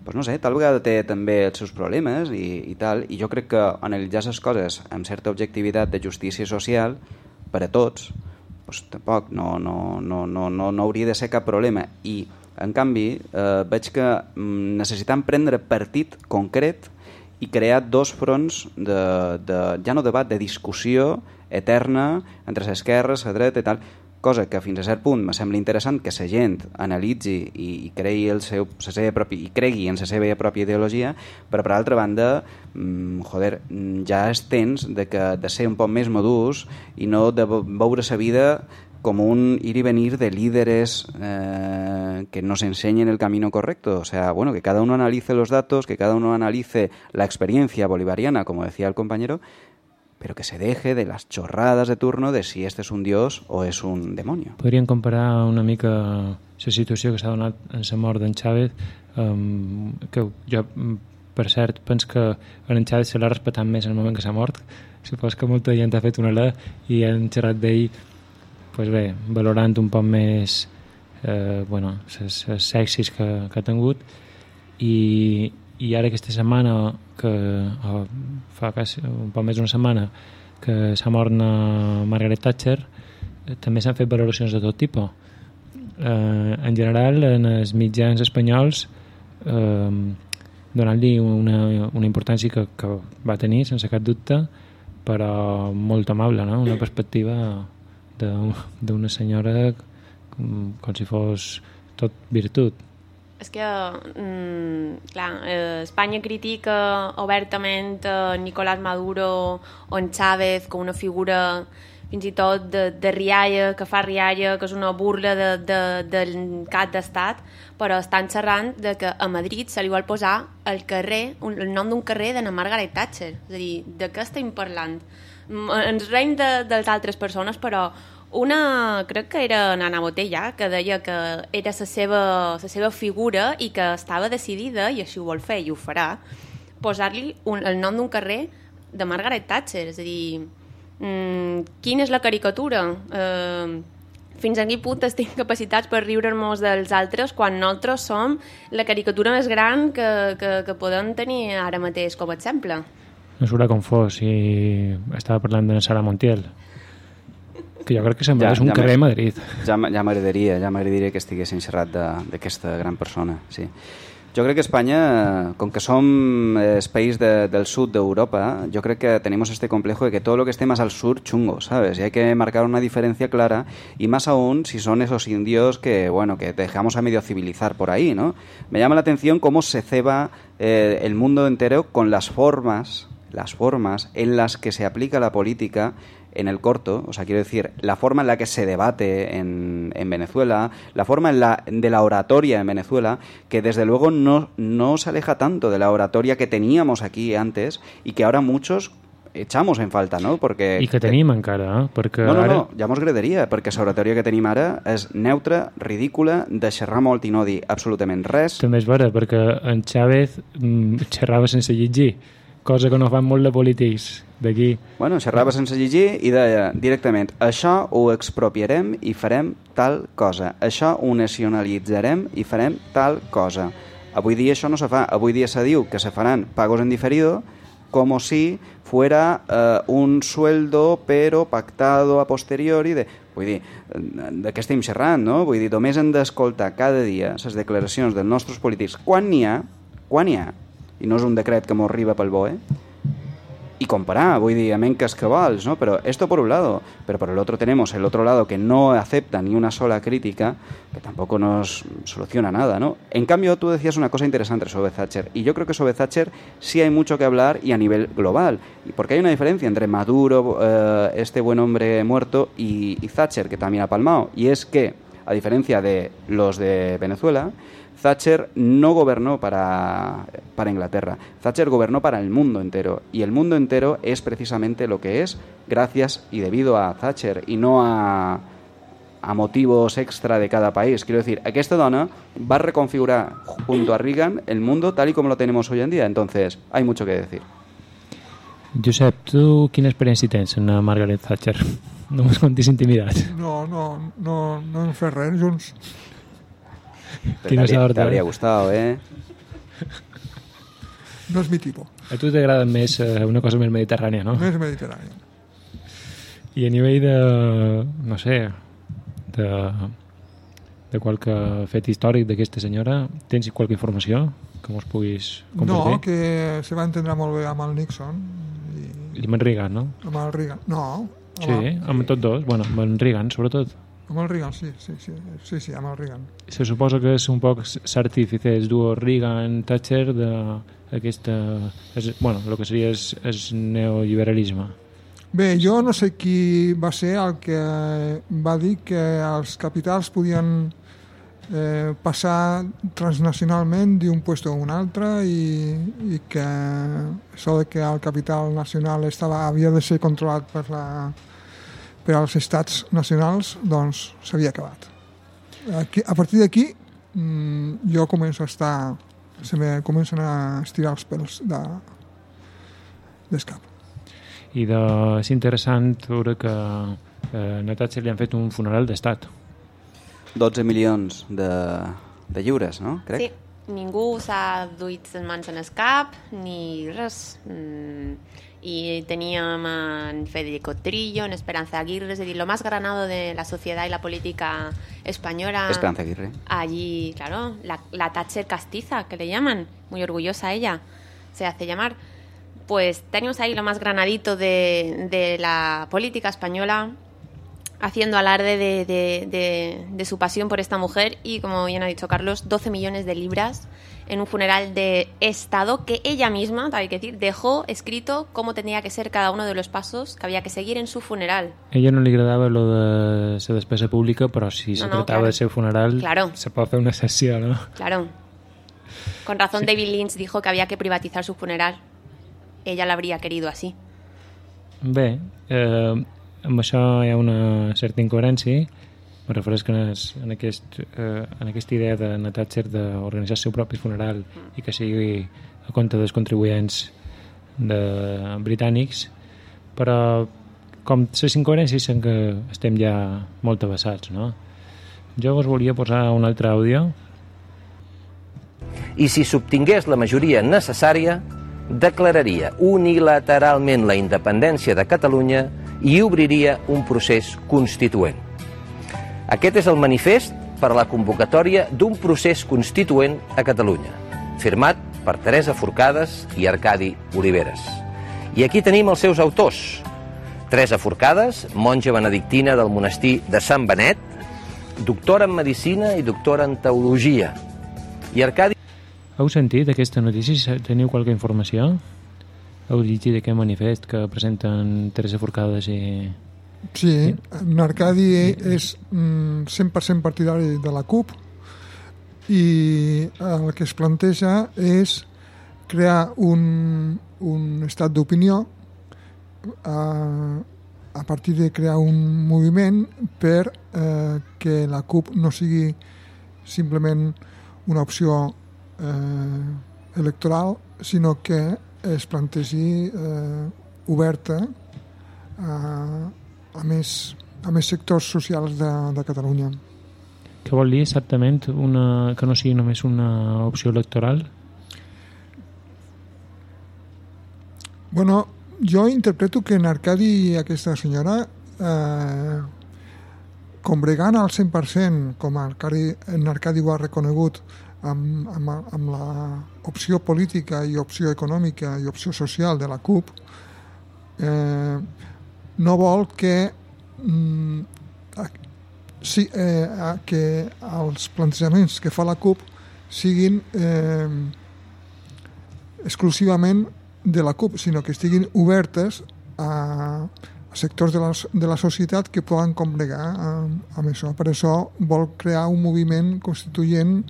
pues no sé, tal vegada té també els seus problemes i, i tal, i jo crec que analitzar les coses amb certa objectivitat de justícia social per a tots, pues, tampoc no, no, no, no, no, no hauria de ser cap problema. I en canvi eh, veig que mm, necessitem prendre partit concret i crear dos fronts de, de, ja no debat, de discussió eterna entre l'esquerra, la dreta i tal, cosa que fins a cert punt me sembla interessant que la gent analitzi i, i creï el seu, la seva propi, i cregui en la seva pròpia ideologia, però per altra banda, mmm, joder, ja és temps de, que, de ser un poc més madurs i no de veure la vida com un ir y venir de líderes eh, que nos enseñen el camino correcto. O sea, bueno, que cada uno analice los datos, que cada uno analice la experiencia bolivariana, como decía el compañero, pero que se deje de las chorradas de turno de si este es un dios o és un demonio. Podríem comparar una mica la situació que s'ha donat en la mort d'en Chávez, um, que jo, per cert, penso que en Chávez se l'ha respectat més en el moment que s'ha mort. Supos que molta gent ha fet una la i han xerrat d'ell pues bé, valorant un poc més eh, bueno, les sexis que, que ha tingut i, i ara aquesta setmana que oh, fa quasi un poc més d'una setmana que s'ha mort Margaret Thatcher, eh, també s'han fet valoracions de tot tipus. Eh, en general, en els mitjans espanyols eh, donant-li una, una importància que, que va tenir, sense cap dubte, però molt amable, no? una perspectiva d'una senyora com, com si fos tot virtut. És que, mm, clar, eh, Espanya critica obertament a Nicolás Maduro o en Chávez com una figura fins i tot de, de rialla, que fa rialla, que és una burla de, de, del cap d'estat, però estan xerrant de que a Madrid se li vol posar el carrer, un, el nom d'un carrer de na Margaret Thatcher. És a dir, de què estem parlant? Ens reim de, de les altres persones, però una, crec que era Nana Botella, que deia que era la seva, la seva figura i que estava decidida, i així ho vol fer i ho farà, posar-li el nom d'un carrer de Margaret Thatcher. És a dir, mm, quina és la caricatura? Eh, fins a quin punt estem capacitats per riure-nos dels altres quan nosaltres som la caricatura més gran que, que, que podem tenir ara mateix com a exemple. No s'haurà fos si estava parlant de Sara Montiel. Que jo crec que sembla ja, és un ja carrer a Madrid. Ja, ja m'agradaria, ja m'agradaria que estiguessin xerrat de- d'aquesta gran persona, sí. Jo crec que Espanya, com que som eh, el país de- del sur d'Europa, yo creo que tenemos este complejo de que todo lo que esté más al sur, chungo, ¿sabes? Y hay que marcar una diferencia clara, y más aún si son esos indios que, bueno, que dejamos a medio civilizar por ahí, ¿no? Me llama la atención cómo se ceba eh, el mundo entero con las formas, las formas en las que se aplica la política en el corto, o sea, quiero decir, la forma en la que se debate en, en Venezuela, la forma en la, de la oratoria en Venezuela, que desde luego no, no se aleja tanto de la oratoria que teníamos aquí antes y que ahora muchos echamos en falta, no? Porque I que tenim encara, eh? perquè no, no, ara... no, ja mos agradaria, perquè l'oratòria que tenim ara és neutra, ridícula, de xerrar molt i no dir absolutament res. També és vera, perquè en Chávez mm, xerrava sense llegir, cosa que no fan molt de polítics d'aquí. Bueno, xerrava sense llegir i deia directament això ho expropiarem i farem tal cosa, això ho nacionalitzarem i farem tal cosa. Avui dia això no se fa, avui dia se diu que se faran pagos en diferido como si fuera eh, un sueldo pero pactado a posteriori de... Vull dir, de què estem xerrant, no? Vull dir, només hem d'escoltar cada dia les declaracions dels nostres polítics. Quan n'hi ha, quan n'hi ha, i no és un decret que m'ho arriba pel BOE, y comparar, voy a decir, que cabals, ¿no? Pero esto por un lado, pero por el otro tenemos el otro lado que no acepta ni una sola crítica, que tampoco nos soluciona nada, ¿no? En cambio, tú decías una cosa interesante sobre Thatcher, y yo creo que sobre Thatcher sí hay mucho que hablar y a nivel global, porque hay una diferencia entre Maduro, eh, este buen hombre muerto, y, y Thatcher, que también ha palmado, y es que, a diferencia de los de Venezuela, Thatcher no gobernó para, para Inglaterra, Thatcher gobernó para el mundo entero y el mundo entero es precisamente lo que es gracias y debido a Thatcher y no a, a motivos extra de cada país. Quiero decir, aquesta dona va a reconfigurar junto a Reagan el mundo tal y como lo tenemos hoy en día, entonces hay mucho que decir. Josep, tu quina experiència tens en Margaret Thatcher? No m'has contis intimidats. No, no, no, no res junts. Pero te habría- te habría eh? gustado, ¿eh? No és mi tipus. A tu t'agrada més eh, una cosa més mediterrània, no? Més mediterrani. I a nivell de, no sé, de, de qualque fet històric d'aquesta senyora, tens qualque informació que mos puguis No, compartir? que se va entendre molt bé amb el Nixon i I amb en Reagan, no? amb el Reagan. No, amb, Sí, amb tots dos. Bueno, amb en Reagan, sobretot. Amb el Reagan, sí, sí, sí, sí, sí, amb el Reagan. Se suposa que és un poc l'artífice, el duo Reagan-Thatcher d'aquesta... Bueno, el que seria és, és neoliberalisme. Bé, jo no sé qui va ser el que va dir que els capitals podien eh, passar transnacionalment d'un puesto a un altre i, i que això de que el capital nacional estava, havia de ser controlat per, la, per als estats nacionals, doncs s'havia acabat. Aquí, a partir d'aquí mm, jo començo a estar se me comencen a estirar els pèls de, d'escap. I de, és interessant veure que eh, a Thatcher li han fet un funeral d'estat. 12 milions de, de lliures, no? Crec. Sí, ningú s'ha duit les mans en el cap, ni res. Mm. Y teníem en Federico Trillo, en Esperanza Aguirre, es decir, lo más granado de la sociedad y la política española. Esperanza Aguirre. Allí, claro, la, la Thatcher castiza, que le llaman, muy orgullosa ella, se hace llamar. Pues tenemos ahí lo más granadito de, de la política española, haciendo alarde de, de- de- de su pasión por esta mujer y, como bien ha dicho Carlos, 12 millones de libras en un funeral de Estado que ella misma, hay que decir, dejó escrito cómo tenía que ser cada uno de los pasos que había que seguir en su funeral. Ella no li agradava lo de ser despesa pública, però si se No, no, tratava claro. de ser funeral, Claro. se pot fer una sessió, no? Claro. Con razón David Lynch dijo que había que privatizar su funeral. Ella lo habría querido así. Bé, eh, amb això hi ha una certa incoherència. Me refereix que en, es, en, aquest, eh, en aquesta idea de Anna Thatcher d'organitzar el seu propi funeral i que sigui a compte dels contribuents de britànics, però com les incoherències són que estem ja molt avançats, no? Jo us volia posar un altre àudio i si s'obtingués la majoria necessària, declararia unilateralment la independència de Catalunya i obriria un procés constituent. Aquest és el manifest per a la convocatòria d'un procés constituent a Catalunya, firmat per Teresa Forcades i Arcadi Oliveres. I aquí tenim els seus autors. Teresa Forcades, monja benedictina del monestir de Sant Benet, doctora en Medicina i doctora en Teologia. I Arcadi Heu sentit aquesta notícia? Teniu qualque informació? Heu llegit aquest manifest que presenten Teresa Forcades i... Sí, en Arcadi és mm, 100% partidari de la CUP i el que es planteja és crear un, un estat d'opinió a, a partir de crear un moviment per eh, que la CUP no sigui simplement una opció eh, electoral, sinó que es plantegi eh, oberta a, a, més, a més sectors socials de, de Catalunya. Què vol dir exactament una, que no sigui només una opció electoral? Bueno, jo interpreto que en Arcadi aquesta senyora eh, combregant al 100% com Arcadi, en Arcadi ho ha reconegut amb, amb, amb l'opció política i opció econòmica i opció social de la CUP eh, no vol que mm, a, sí, eh, a, que els plantejaments que fa la CUP siguin eh, exclusivament de la CUP, sinó que estiguin obertes a, a sectors de la, de la societat que poden combregar amb, amb això. Per això vol crear un moviment constituent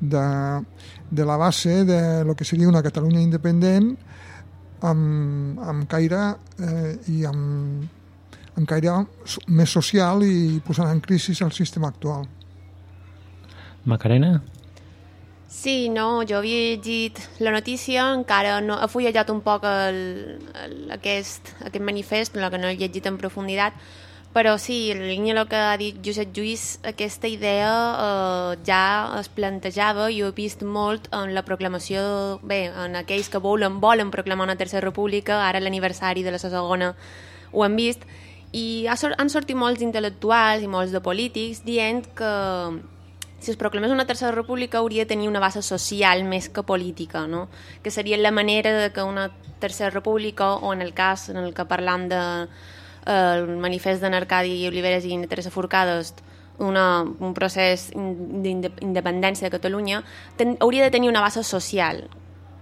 de, de la base de lo que seria una Catalunya independent amb, amb caire eh, i amb, amb caire més social i posant en crisi el sistema actual. Macarena? Sí, no, jo havia llegit la notícia, encara no, he fulletjat un poc el, el, aquest, aquest manifest, el que no he llegit en profunditat, però sí, en línia del que ha dit Josep Lluís, aquesta idea eh, ja es plantejava i ho he vist molt en la proclamació, bé, en aquells que volen, volen proclamar una tercera república, ara l'aniversari de la segona ho hem vist, i han sortit molts intel·lectuals i molts de polítics dient que si es proclamés una tercera república hauria de tenir una base social més que política, no? que seria la manera de que una tercera república, o en el cas en el que parlam de el manifest d'en Arcadi Oliveres i Teresa Forcades, una, un procés in- d'inde- d'independència de Catalunya, ten, hauria de tenir una base social.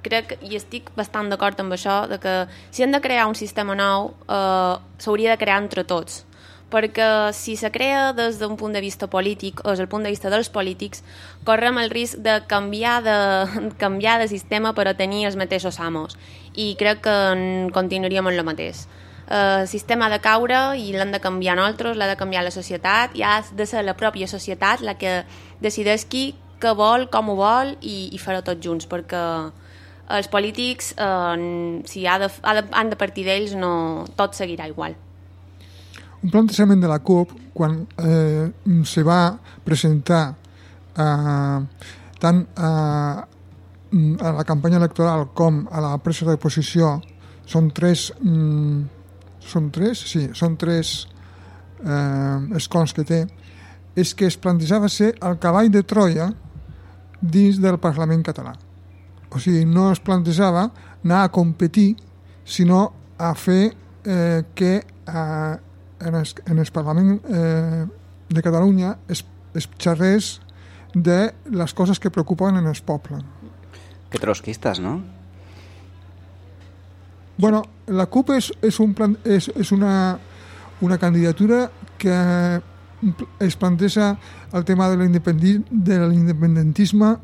Crec, i estic bastant d'acord amb això, de que si hem de crear un sistema nou, eh, s'hauria de crear entre tots perquè si se crea des d'un punt de vista polític o des del punt de vista dels polítics, correm el risc de canviar de, canviar de sistema per a tenir els mateixos amos i crec que continuaríem en el mateix. El sistema ha de caure i l'han de canviar nosaltres, l'ha de canviar la societat i ha de ser la pròpia societat la que decideix qui, què vol, com ho vol i, i fer-ho tots junts perquè els polítics eh, si ha de, ha de, han de partir d'ells no, tot seguirà igual. Un plantejament de la CUP, quan eh, se va presentar eh, tant a, a la campanya electoral com a la presa de posició són tres mm, són tres, sí, són tres eh, escons que té és que es plantejava ser el cavall de Troia dins del Parlament català o sigui, no es plantejava anar a competir sinó a fer eh, que eh, en, el, en el Parlament eh, de Catalunya es, es xerrés de les coses que preocupen en el poble. Que trotskistes, no? Bueno, la CUP és, és, un plan, és, és una, una candidatura que es planteja el tema de l'independentisme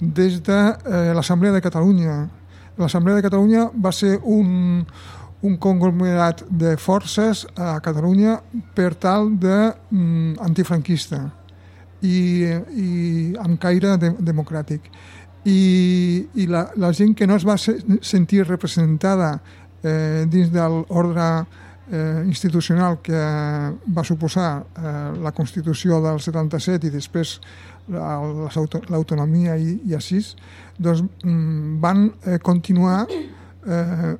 des de eh, l'Assemblea de Catalunya. L'Assemblea de Catalunya va ser un, un conglomerat de forces a Catalunya per tal de mm, antifranquista i, i amb caire de, democràtic i, i la, la gent que no es va se, sentir representada eh, dins de l'ordre eh, institucional que va suposar eh, la Constitució del 77 i després l'autonomia i, i així, doncs mm, van eh, continuar eh,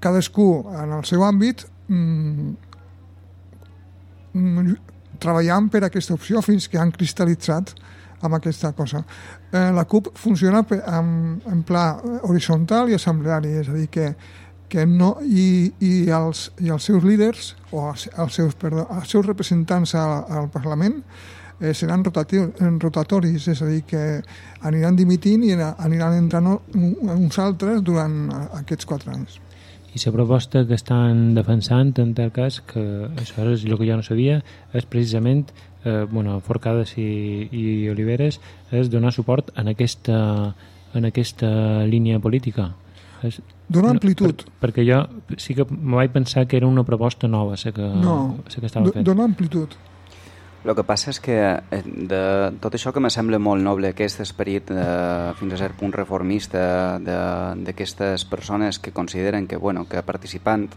cadascú en el seu àmbit mm, mm, treballant per aquesta opció fins que han cristal·litzat amb aquesta cosa. Eh, la CUP funciona en, en pla horitzontal i assembleari, és a dir, que, que no, i, i, els, i els seus líders, o els, els, seus, perdó, els seus representants al, al Parlament, eh, seran rotati- rotatoris, és a dir, que aniran dimitint i aniran entrant un- uns altres durant aquests quatre anys. I la proposta que estan defensant, en tal cas, que això és el que jo no sabia, és precisament, eh, bueno, Forcades i, i Oliveres, és donar suport en aquesta, en aquesta línia política. És, Donar amplitud. Per, perquè jo sí que me vaig pensar que era una proposta nova, la que, No, la que estava fent. donar amplitud. El que passa és que eh, de tot això que me sembla molt noble, aquest esperit de, fins a cert punt reformista de- d'aquestes persones que consideren que, bueno, que participant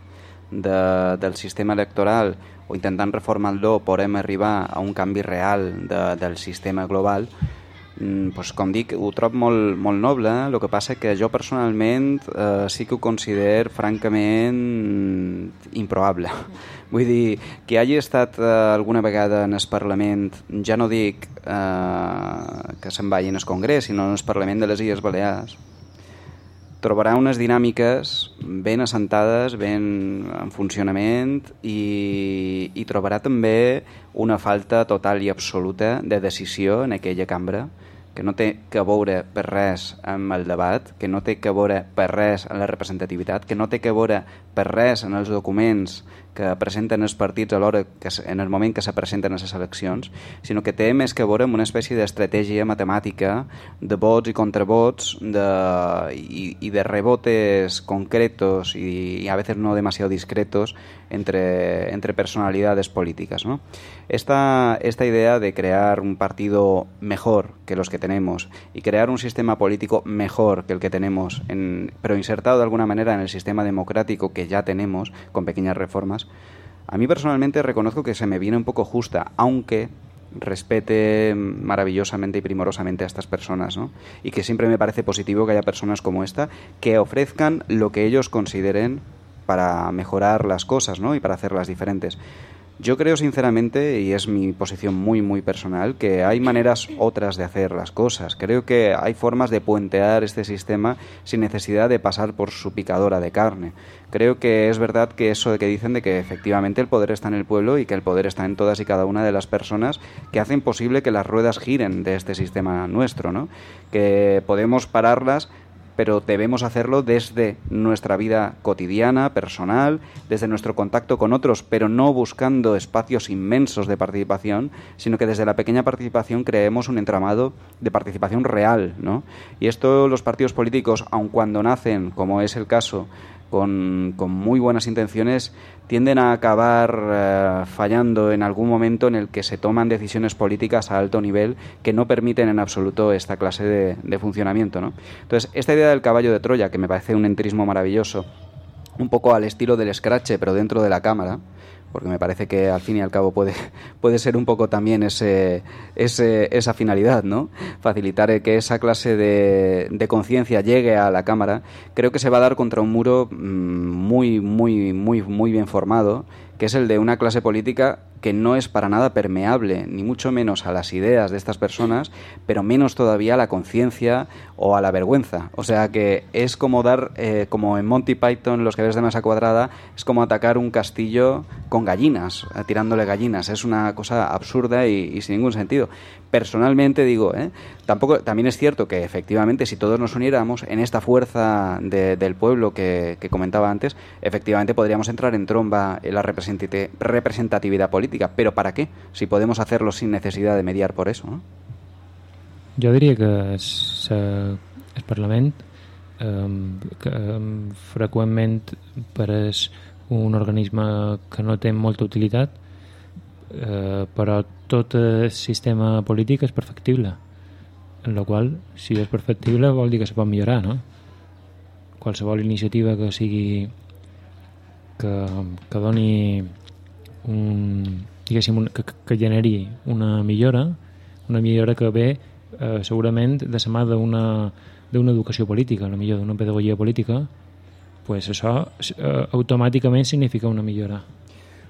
de, del sistema electoral o intentant reformar-lo podem arribar a un canvi real de, del sistema global, mm, pues, com dic, ho trob molt, molt noble, el que passa que jo personalment eh, sí que ho consider francament improbable. Vull dir, que hagi estat eh, alguna vegada en el Parlament, ja no dic eh, que se'n vagi en el Congrés, sinó en el Parlament de les Illes Balears, trobarà unes dinàmiques ben assentades, ben en funcionament i, i trobarà també una falta total i absoluta de decisió en aquella cambra que no té que veure per res amb el debat, que no té que veure per res en la representativitat, que no té que veure per res en els documents que presenten els partits a l'hora que en el moment que se presenten a les eleccions, sinó que té més que veure amb una espècie d'estratègia matemàtica de vots i contravots de, i, i de rebotes concretos y, y a veces no demasiado discretos entre, entre personalidades políticas. ¿no? Esta, esta idea de crear un partido mejor que los que tenemos y crear un sistema político mejor que el que tenemos, en, pero insertado de alguna manera en el sistema democrático que ya tenemos, con pequeñas reformas, a mí personalmente reconozco que se me viene un poco justa, aunque respete maravillosamente y primorosamente a estas personas, ¿no? Y que siempre me parece positivo que haya personas como esta que ofrezcan lo que ellos consideren para mejorar las cosas, ¿no? Y para hacerlas diferentes. Yo creo sinceramente, y es mi posición muy muy personal, que hay maneras otras de hacer las cosas. Creo que hay formas de puentear este sistema sin necesidad de pasar por su picadora de carne. Creo que es verdad que eso de que dicen de que efectivamente el poder está en el pueblo y que el poder está en todas y cada una de las personas que hacen posible que las ruedas giren de este sistema nuestro, ¿no? Que podemos pararlas pero debemos hacerlo desde nuestra vida cotidiana, personal, desde nuestro contacto con otros, pero no buscando espacios inmensos de participación, sino que desde la pequeña participación creemos un entramado de participación real, ¿no? Y esto los partidos políticos, aun cuando nacen, como es el caso, con, con muy buenas intenciones, tienden a acabar eh, fallando en algún momento en el que se toman decisiones políticas a alto nivel que no permiten en absoluto esta clase de, funcionamiento. ¿no? Entonces, esta idea del caballo de Troya, que me parece un entrismo maravilloso, un poco al estilo del scratch, pero dentro de la cámara, porque me parece que al fin y al cabo puede, puede ser un poco también ese, ese- esa finalidad, ¿no? Facilitar que esa clase de, de conciencia llegue a la Cámara. Creo que se va a dar contra un muro mm, muy, muy, muy, muy bien formado, que es el de una clase política que no es para nada permeable, ni mucho menos a las ideas de estas personas, pero menos todavía a la conciencia o a la vergüenza. O sea que es como dar, eh, como en Monty Python, los que ves de masa cuadrada, es como atacar un castillo con gallinas, eh, tirándole gallinas. Es una cosa absurda y, y sin ningún sentido. Personalmente digo, ¿eh? Tampoco, también es cierto que efectivamente si todos nos uniéramos en esta fuerza de- del pueblo que, que comentaba antes, efectivamente podríamos entrar en tromba en la representati- representatividad política. Pero ¿para qué? Si podemos hacerlo sin necesidad de mediar por eso. ¿no? Jo diria que es, el Parlament eh, que, eh, freqüentment pareix un organisme que no té molta utilitat eh, però tot el sistema polític és perfectible en la qual si és perfectible vol dir que se pot millorar no? qualsevol iniciativa que sigui que, que doni un, diguéssim, un, que, que generi una millora una millora que ve eh, segurament de la mà d'una educació política, la millor d'una pedagogia política, pues això eh, automàticament significa una millora.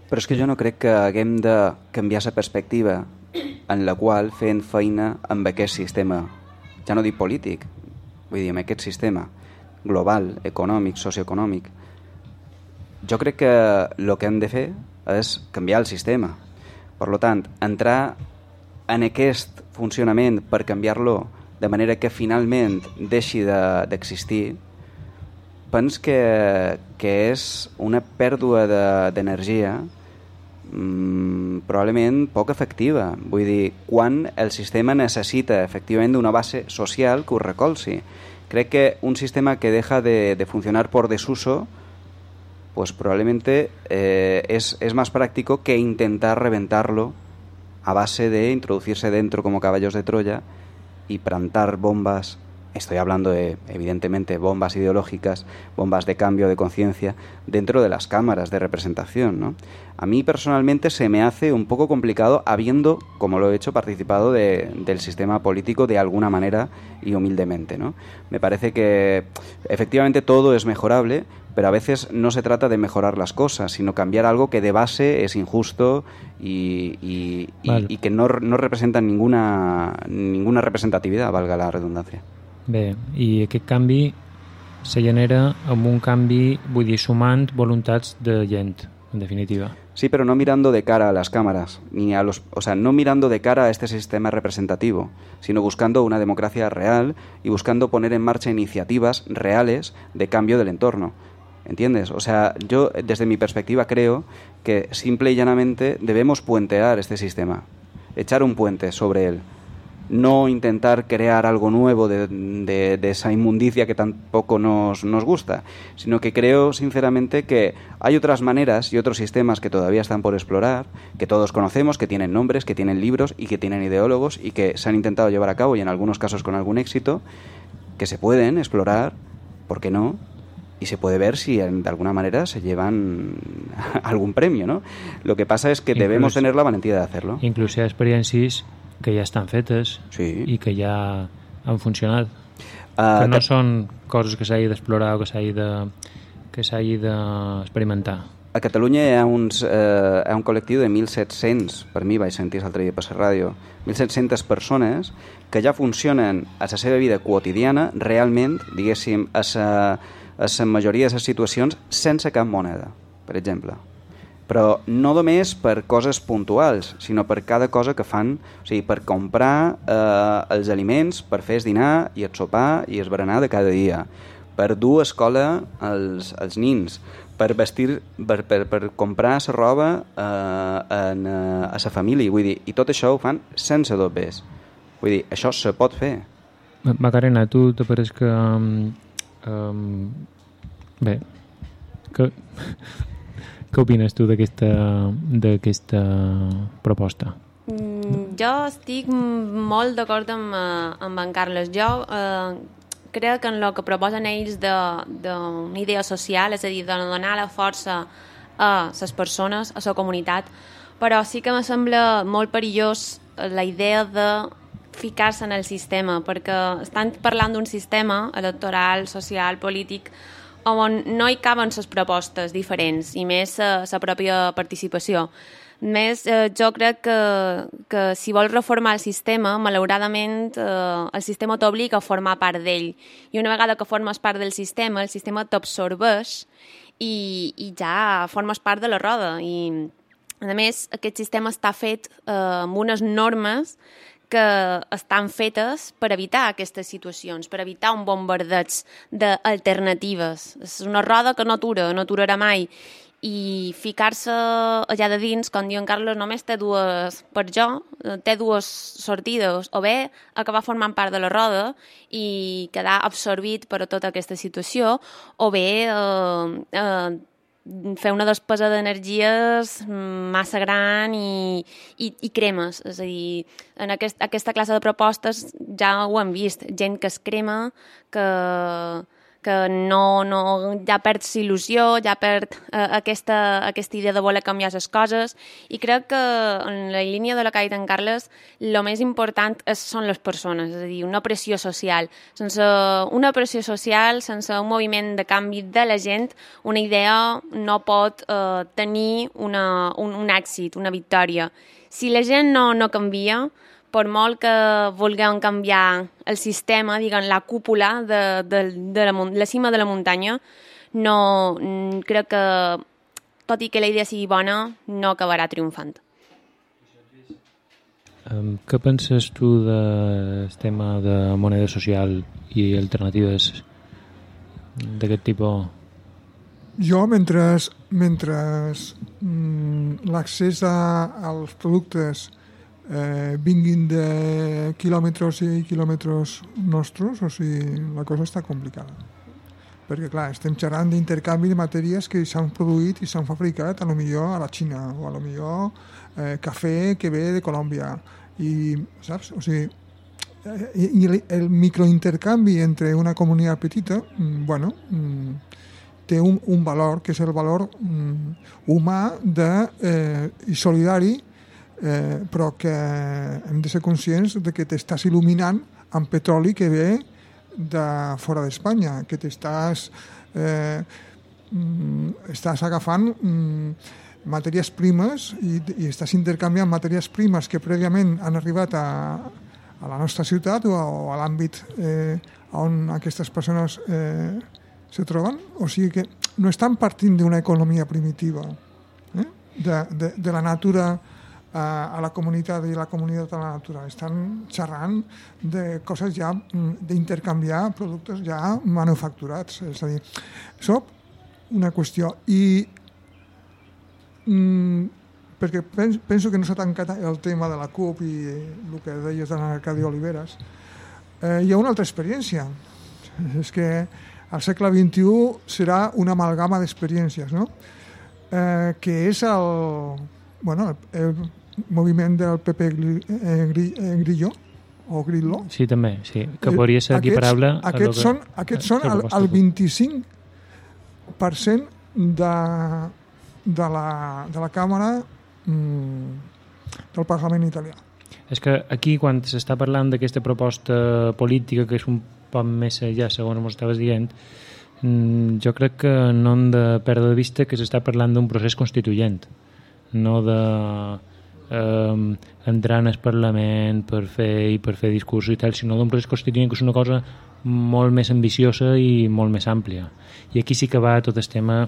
Però és que jo no crec que haguem de canviar la perspectiva en la qual fent feina amb aquest sistema, ja no dic polític, vull dir, amb aquest sistema global, econòmic, socioeconòmic, jo crec que el que hem de fer és canviar el sistema. Per tant, entrar en aquest funcionament per canviar-lo de manera que finalment deixi de- d'existir, pens que, que és una pèrdua de- d'energia mm, probablement poc efectiva. Vull dir, el sistema necessita efectivament d'una base social que ho recolzi. Que un sistema que deja de, de funcionar por desuso pues probablemente eh, es, es más práctico que intentar reventarlo a base de introducirse dentro como caballos de Troya y plantar bombas, estoy hablando de, evidentemente, bombas ideológicas, bombas de cambio de conciencia, dentro de las cámaras de representación. ¿no? A mí personalmente se me hace un poco complicado, habiendo, como lo he hecho, participado de- del sistema político de alguna manera y humildemente. ¿no? Me parece que efectivamente todo es mejorable, pero a veces no se trata de mejorar las cosas, sino cambiar algo que de base es injusto y, y- y- Vale. y que no, no representa ninguna, ninguna representatividad, valga la redundancia. Bé, i aquest canvi se genera amb un canvi, vull dir, sumant voluntats de gent, en definitiva. Sí, pero no mirando de cara a las cámaras, ni a los, o sea, no mirando de cara a este sistema representativo, sino buscando una democracia real y buscando poner en marcha iniciativas reales de cambio del entorno. ¿Entiendes? O sea, yo desde mi perspectiva creo que simple y llanamente debemos puentear este sistema, echar un puente sobre él, no intentar crear algo nuevo de, de- de esa inmundicia que tampoco nos, nos gusta, sino que creo sinceramente que hay otras maneras y otros sistemas que todavía están por explorar, que todos conocemos, que tienen nombres, que tienen libros y que tienen ideólogos y que se han intentado llevar a cabo y en algunos casos con algún éxito, que se pueden explorar, ¿por qué no? Y se puede ver si en- de alguna manera se llevan algún premio, ¿no? Lo que pasa es que debemos tener la valentía de hacerlo. Ha experiències que ja estan fetes sí. i que ja han funcionat. Ah, que no que- són coses que s'hagi d'explorar o que s'hagi de que s'hagi d'experimentar. A Catalunya hi ha, uns, eh, hi ha un col·lectiu de 1.700, per mi vaig sentir l'altre dia per la ràdio, 1.700 persones que ja funcionen a la seva vida quotidiana realment, diguéssim, a la, a la majoria de les situacions sense cap moneda, per exemple. Però no només per coses puntuals, sinó per cada cosa que fan, o sigui, per comprar eh, els aliments, per fer el dinar i el sopar i el berenar de cada dia, per dur a escola els, els nins, per vestir, per, per, per comprar la roba eh, en, eh, a la família, vull dir, i tot això ho fan sense dobbers. Vull dir, això se pot fer. Ma- Macarena, tu te pareix que... Um, bé, que, què opines tu d'aquesta proposta? Mm, jo estic molt d'acord amb, eh, amb en Carles. Jo eh, crec que en el que proposen ells d'una idea social, és a dir, de donar la força a les persones, a la comunitat, però sí que me sembla molt perillós la idea de ficar-se en el sistema, perquè estan parlant d'un sistema electoral, social, polític, on no hi caben les propostes diferents i més la pròpia participació. Més, eh, jo crec que, que si vols reformar el sistema, malauradament eh, el sistema t'obliga a formar part d'ell. I una vegada que formes part del sistema, el sistema t'absorbeix i, i ja formes part de la roda. I, a més, aquest sistema està fet eh, amb unes normes que estan fetes per evitar aquestes situacions, per evitar un bombardeig d'alternatives. És una roda que no atura, no aturarà mai. I ficar-se allà de dins, com diu en només té dues, per jo, té dues sortides. O bé acabar formant part de la roda i quedar absorbit per a tota aquesta situació, o bé eh, eh, fer una despesa d'energies massa gran i, i, i cremes. És a dir, en aquest, aquesta classe de propostes ja ho hem vist. Gent que es crema, que, que no, no, ja perds il·lusió, ja perd eh, aquesta, aquesta idea de voler canviar les coses i crec que en la línia de la que ha dit en Carles el més important és, són les persones, és a dir, una pressió social. Sense una pressió social, sense un moviment de canvi de la gent, una idea no pot eh, tenir una, un, un èxit, una victòria. Si la gent no, no canvia, per molt que vulguem canviar el sistema, diguem, la cúpula de, de, de la, la cima de la muntanya, no, crec que, tot i que la idea sigui bona, no acabarà triomfant. Um, què penses tu del tema de moneda social i alternatives d'aquest tipus? Jo, mentre, mentre mm, l'accés als productes eh, vinguin de quilòmetres i quilòmetres nostres, o sigui, la cosa està complicada. Perquè, clar, estem xerrant d'intercanvi de matèries que s'han produït i s'han fabricat a lo millor a la Xina o a lo millor eh, cafè que ve de Colòmbia. I, saps? O sigui, i el, el microintercanvi entre una comunitat petita, mm, bueno, mm, té un, un valor, que és el valor mm, humà de, eh, i solidari eh, però que hem de ser conscients de que t'estàs il·luminant amb petroli que ve de fora d'Espanya, que t'estàs eh, mm, estàs agafant mm, matèries primes i, i estàs intercanviant matèries primes que prèviament han arribat a, a la nostra ciutat o a, a l'àmbit eh, on aquestes persones eh, se troben. O sigui que no estan partint d'una economia primitiva, eh? de, de, de la natura a, a la comunitat i la comunitat a la natura. Estan xerrant de coses ja, mm, d'intercanviar productes ja manufacturats. És a dir, això una qüestió. I mm, perquè penso, penso que no s'ha tancat el tema de la CUP i el que deies de l'Arcadi Oliveres, eh, hi ha una altra experiència. És que al segle XXI serà una amalgama d'experiències, no? Eh, que és el, bueno, el, moviment del PP eh, Grillo o Grillo. Sí, també, sí, que podria ser equiparable aquests, aquests que, són, aquests són el, el 25% de, de, la, de la Càmera mm, del Parlament italià. És que aquí, quan s'està parlant d'aquesta proposta política, que és un poc més allà, segons m'ho estaves dient, mm, jo crec que no hem de perdre de vista que s'està parlant d'un procés constituent, no de eh, entrar en el Parlament per fer i per fer discursos i tal, sinó d'un procés constituent que és una cosa molt més ambiciosa i molt més àmplia. I aquí sí que va tot el tema...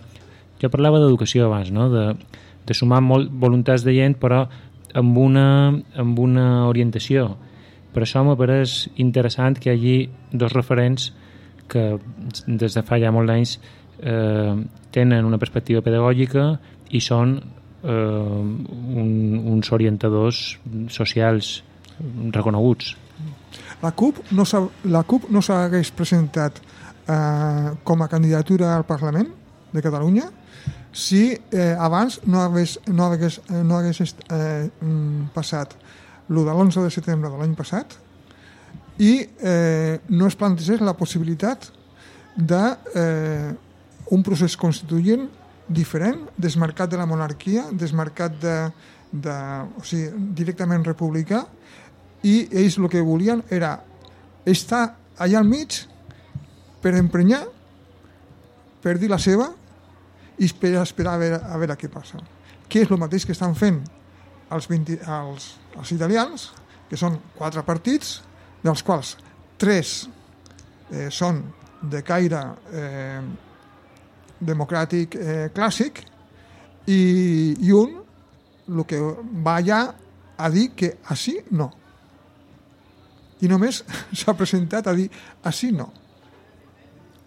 Jo parlava d'educació abans, no? de, de sumar molt voluntats de gent, però amb una, amb una orientació. Per això m'ha pareix interessant que hi hagi dos referents que des de fa ja molts anys eh, tenen una perspectiva pedagògica i són eh, un, uns orientadors socials reconeguts. La CUP no la CUP no s'hagués presentat eh, com a candidatura al Parlament de Catalunya si eh, abans no hagués, no hagués, no hagués eh, passat el de l'11 de setembre de l'any passat i eh, no es plantegés la possibilitat de eh, un procés constituent diferent, desmarcat de la monarquia, desmarcat de, de, o sigui, directament republicà, i ells el que volien era estar allà al mig per emprenyar, per dir la seva i esperar, esperar a, veure, a veure què passa. Que és el mateix que estan fent els, 20, els, els italians, que són quatre partits, dels quals tres eh, són de caire eh, democràtic eh, clàssic i, i un el que va allà a dir que així no. I només s'ha presentat a dir així no.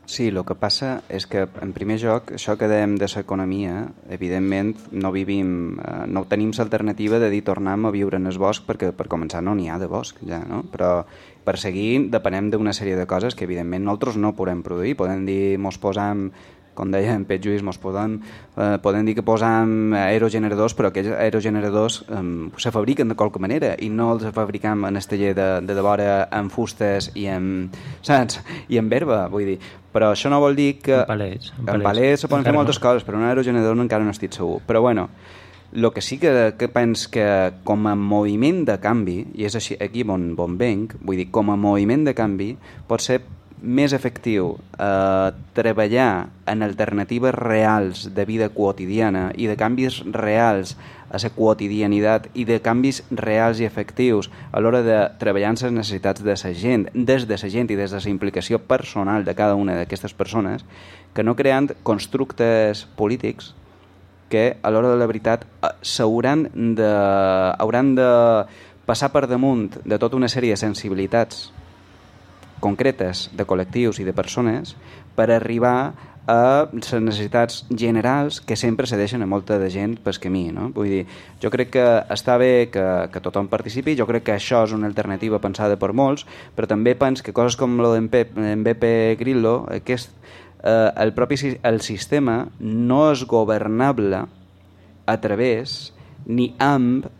Sí, el que passa és que, en primer lloc, això que dèiem de l'economia, evidentment no vivim, eh, no tenim l'alternativa de dir tornem a viure en el bosc perquè per començar no n'hi ha de bosc ja, no? Però per seguir depenem d'una sèrie de coses que evidentment nosaltres no podem produir. Podem dir, mos posam com Lluís, mos podem, eh, podem dir que posam aerogeneradors, però aquells aerogeneradors eh, se fabriquen de qualque manera i no els fabricam en el taller de, de devora amb fustes i amb, saps? I amb herba, vull dir. Però això no vol dir que... En palets. En En palets, palets se poden fer Encara no. moltes coses, però un aerogenerador encara no estic segur. Però bueno, el que sí que, que pens que com a moviment de canvi, i és així aquí on, on venc, vull dir, com a moviment de canvi, pot ser més efectiu eh, treballar en alternatives reals de vida quotidiana i de canvis reals a la quotidianitat i de canvis reals i efectius a l'hora de treballar en les necessitats de la gent, des de la gent i des de la implicació personal de cada una d'aquestes persones, que no creant constructes polítics que a l'hora de la veritat eh, s'hauran de, hauran de passar per damunt de tota una sèrie de sensibilitats concretes de col·lectius i de persones per arribar a les necessitats generals que sempre se deixen a molta de gent pel camí. No? Vull dir, jo crec que està bé que, que tothom participi, jo crec que això és una alternativa pensada per molts, però també pens que coses com lo d'en Grillo, aquest, eh, el propi el sistema no és governable a través ni amb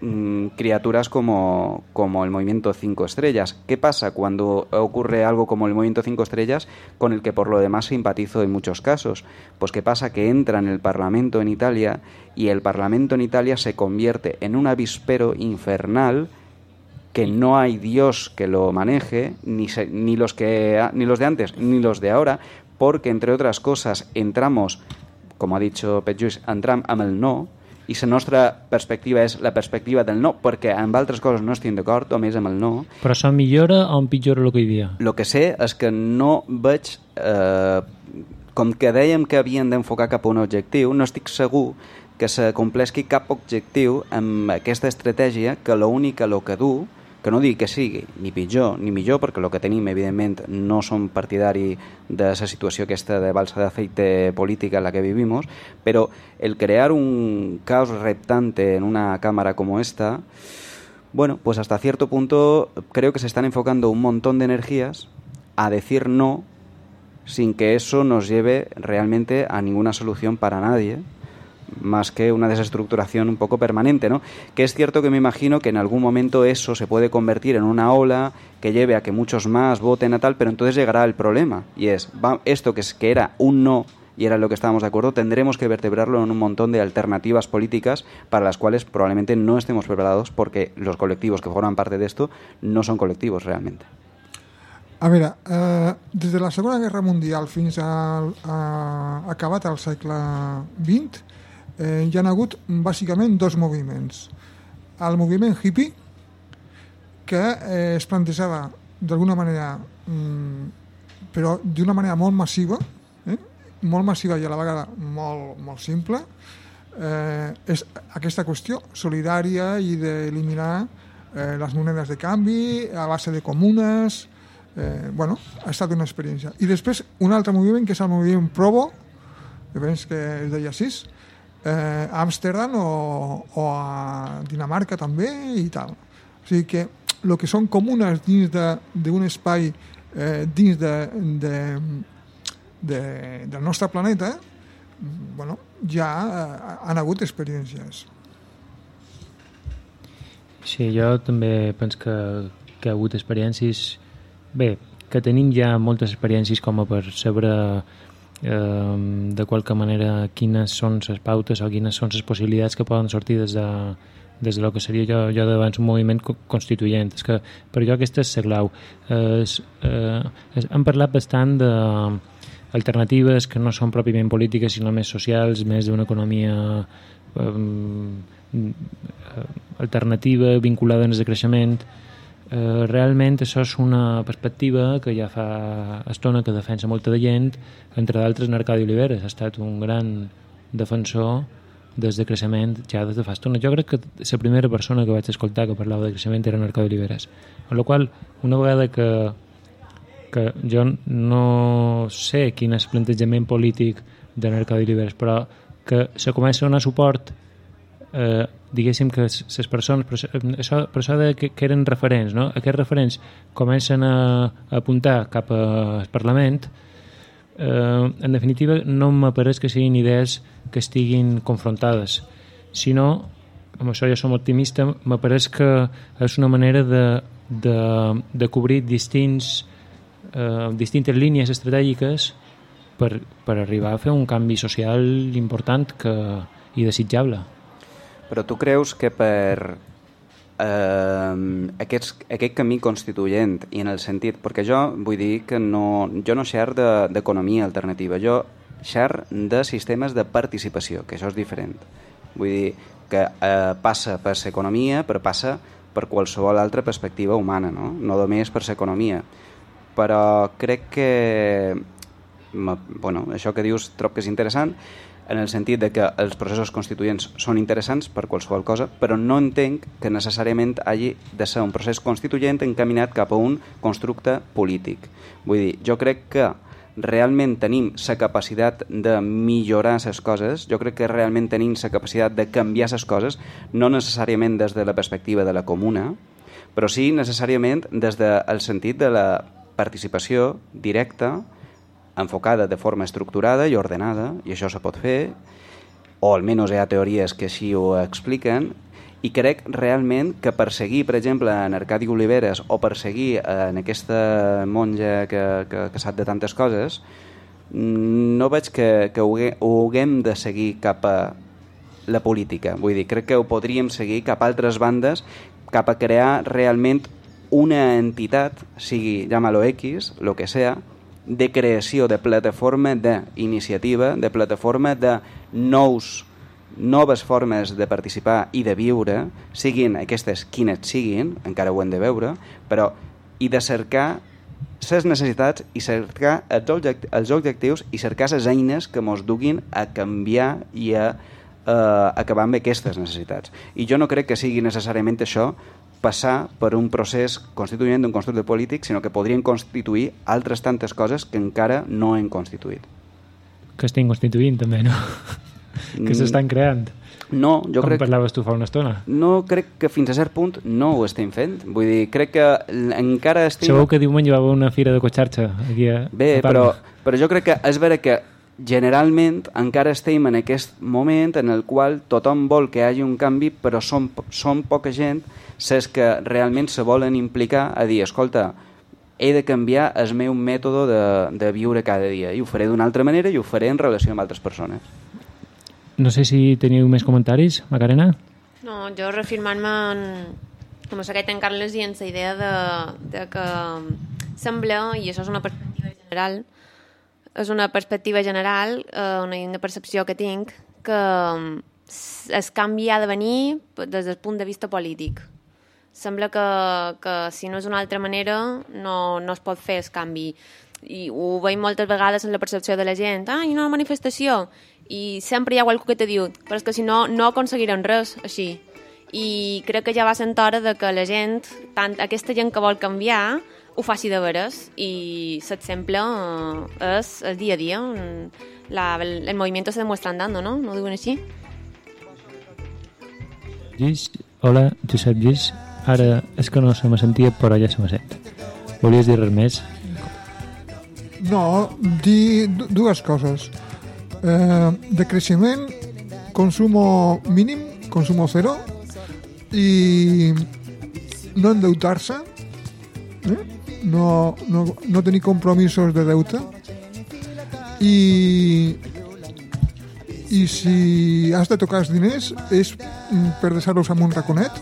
mm, criaturas como, como el movimiento 5 estrellas. ¿Qué pasa cuando ocurre algo como el movimiento 5 estrellas con el que por lo demás simpatizo en muchos casos? Pues que pasa que entra en el Parlamento en Italia y el Parlamento en Italia se convierte en un avispero infernal que no hay Dios que lo maneje, ni, se- ni, los que, ni los de antes, ni los de ahora, porque, entre otras cosas, entramos, como ha dicho Pet Lluís, entram amb el no, i la nostra perspectiva és la perspectiva del no, perquè amb altres coses no estic d'acord, o més amb el no. Però això millora o empitjora el que hi havia? El que sé és que no veig... Eh, com que dèiem que havien d'enfocar cap a un objectiu, no estic segur que se complesqui cap objectiu amb aquesta estratègia que l'única lo que du, que no dic que sigui ni pitjor ni millor, perquè el que tenim, evidentment, no som partidari de la situació aquesta de balsa d'aceite política en la que vivimos, però el crear un caos reptante en una cámara como esta, bueno, pues hasta cierto punto creo que se están enfocando un montón de energías a decir no sin que eso nos lleve realmente a ninguna solución para nadie, más que una desestructuración un poco permanente, ¿no? Que es cierto que me imagino que en algún momento eso se puede convertir en una ola que lleve a que muchos más voten a tal, pero entonces llegará el problema y es va- esto que es que era un no y era lo que estábamos de acuerdo, tendremos que vertebrarlo en un montón de alternativas políticas para las cuales probablemente no estemos preparados porque los colectivos que forman parte de esto no son colectivos realmente. A veure, eh, la Segona Guerra Mundial fins a, acabat el segle XX, eh, hi ha hagut bàsicament dos moviments. El moviment hippie, que eh, es plantejava d'alguna manera, mm, però d'una manera molt massiva, eh? molt massiva i a la vegada molt, molt simple, eh, és aquesta qüestió solidària i d'eliminar eh, les monedes de canvi a base de comunes, eh, bueno, ha estat una experiència. I després un altre moviment que és el moviment Provo, que penso que es deia així, eh, a Amsterdam o, o a Dinamarca també i tal. O sigui que el que són comunes dins d'un espai eh, dins de, de, de, del nostre planeta, bueno, ja eh, han hagut experiències. Sí, jo també penso que, que ha hagut experiències... Bé, que tenim ja moltes experiències com a per saber de qualque manera quines són les pautes o quines són les possibilitats que poden sortir des de, des de lo que seria jo, jo d'abans un moviment co- constituent. És que per jo aquesta és la clau. Eh, és, eh, hem parlat bastant de alternatives que no són pròpiament polítiques sinó més socials, més d'una economia eh, alternativa vinculada en el creixement eh, realment això és una perspectiva que ja fa estona que defensa molta de gent entre d'altres en Arcadi Oliveres ha estat un gran defensor des de creixement ja des de fa estona. Jo crec que la primera persona que vaig escoltar que parlava de creixement era en Arcadi Oliveres. Amb la qual una vegada que que jo no sé quin és el plantejament polític de Arcadi Oliveres però que se comença a donar suport eh, diguéssim que les persones per això, això, per això de que, que eren referents no? aquests referents comencen a, a apuntar cap al Parlament eh, en definitiva no m'apareix que siguin idees que estiguin confrontades sinó, amb això ja som optimista m'apareix que és una manera de, de, de cobrir distints eh, distintes línies estratègiques per, per arribar a fer un canvi social important que, i desitjable Però tu creus que per eh, aquest, aquest camí constituent i en el sentit, perquè jo vull dir que no, jo no xer de- d'economia alternativa, jo xer de sistemes de participació, que això és diferent. Vull dir que eh, passa per l'economia, però passa per qualsevol altra perspectiva humana, no, no només per l'economia. Però crec que bueno, això que dius trob que és interessant en el sentit de que els processos constituents són interessants per qualsevol cosa, però no entenc que necessàriament hagi de ser un procés constituent encaminat cap a un constructe polític. Vull dir, jo crec que realment tenim la capacitat de millorar les coses, jo crec que realment tenim la capacitat de canviar les coses, no necessàriament des de la perspectiva de la comuna, però sí necessàriament des del sentit de la participació directa enfocada de forma estructurada i ordenada, i això se pot fer, o almenys hi ha teories que així ho expliquen, i crec realment que perseguir, per exemple, en Arcadi Oliveres o perseguir en aquesta monja que, que, que sap de tantes coses, mm, no veig que, que ho, ho haguem de seguir cap a la política. Vull dir, crec que ho podríem seguir cap a altres bandes, cap a crear realment una entitat, sigui, llámalo X, lo que sea, de creació de plataforma d'iniciativa, de plataforma de nous noves formes de participar i de viure, siguin aquestes quines siguin, encara ho hem de veure, però i de cercar les necessitats i cercar els, object els objectius i cercar les eines que mos duguin a canviar i a eh, acabar amb aquestes necessitats. I jo no crec que sigui necessàriament això passar per un procés constituent d'un constructe polític, sinó que podrien constituir altres tantes coses que encara no hem constituït. que estem constituint també, no? que Mm. s'estan creant. No, jo Com crec... parlaves tu fa una estona. No crec que fins a cert punt no ho estem fent. Vull dir, crec que encara estem... Sabeu que diumenge hi va haver una fira de cotxarxa aquí a, Bé, a Palma? però, però jo crec que és vera que generalment encara estem en aquest moment en el qual tothom vol que hi hagi un canvi, però són, són poca gent ses que realment se volen implicar a dir, escolta, he de canviar el meu mètode de, de viure cada dia i ho faré d'una altra manera i ho faré en relació amb altres persones. No sé si teniu més comentaris, Macarena? No, jo reafirmant-me en, com s'ha en Carles i en la idea de, de que sembla, i això és una perspectiva general, és una perspectiva general, eh, una, una percepció que tinc, que mm, el canvi ha de venir des del punt de vista polític. Sembla que, que si no és d'una altra manera no, no es pot fer el canvi. I ho veiem moltes vegades en la percepció de la gent. Ah, hi ha una manifestació. I sempre hi ha algú que te diu però és que si no, no aconseguirem res així. I crec que ja va sent hora de que la gent, tant aquesta gent que vol canviar, ho faci de veres i l'exemple eh, és el dia a dia. La, el, el movimiento se demuestra andando, ¿no? ¿No ho diuen així? Lluís, hola, Josep Lluís. Ara és que no se me sentia, però ja se me sent. Volies dir res més? No, dir du- dues coses. Eh, de creixement, consumo mínim, consumo cero, i no endeutar-se, eh? No, no, no tenir compromisos de deute, i i si has de tocar els diners és mm, per deixar-los en un raconet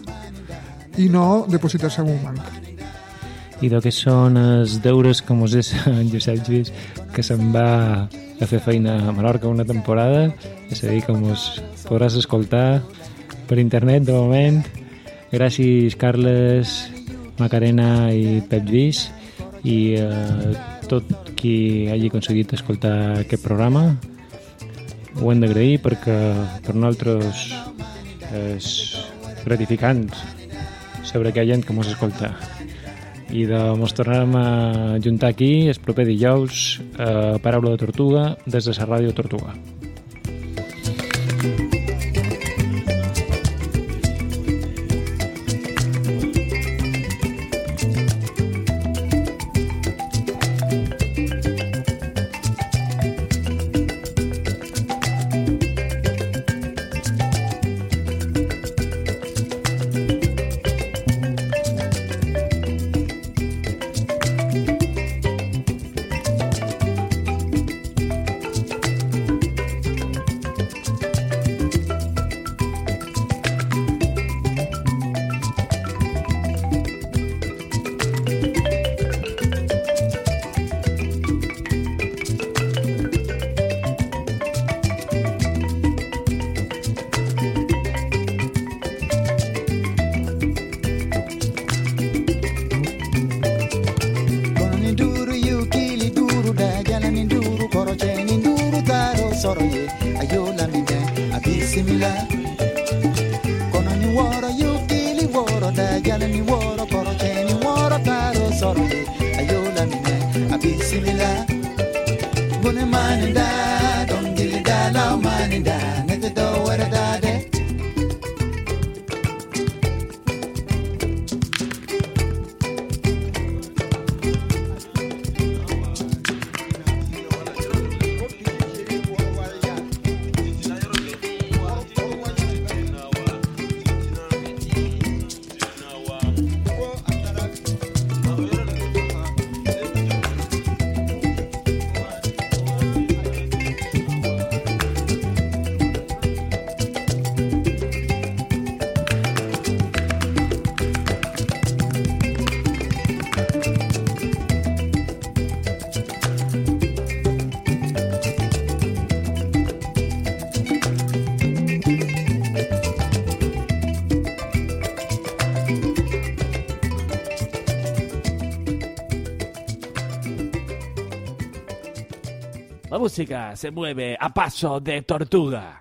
i no depositar-se en un banc. I del que són els deures que mos és en Josep Lluís, que se'n va a fer feina a Menorca una temporada, és a dir, que mos podràs escoltar per internet de moment. Gràcies, Carles, Macarena i Pep Lluís, i eh, tot qui hagi aconseguit escoltar aquest programa ho hem d'agrair perquè per nosaltres és gratificant saber que hi ha gent que mos escolta i de, mos tornarem a juntar aquí el proper dijous a Paraula de Tortuga des de la ràdio Tortuga. Música se mueve a paso de tortuga.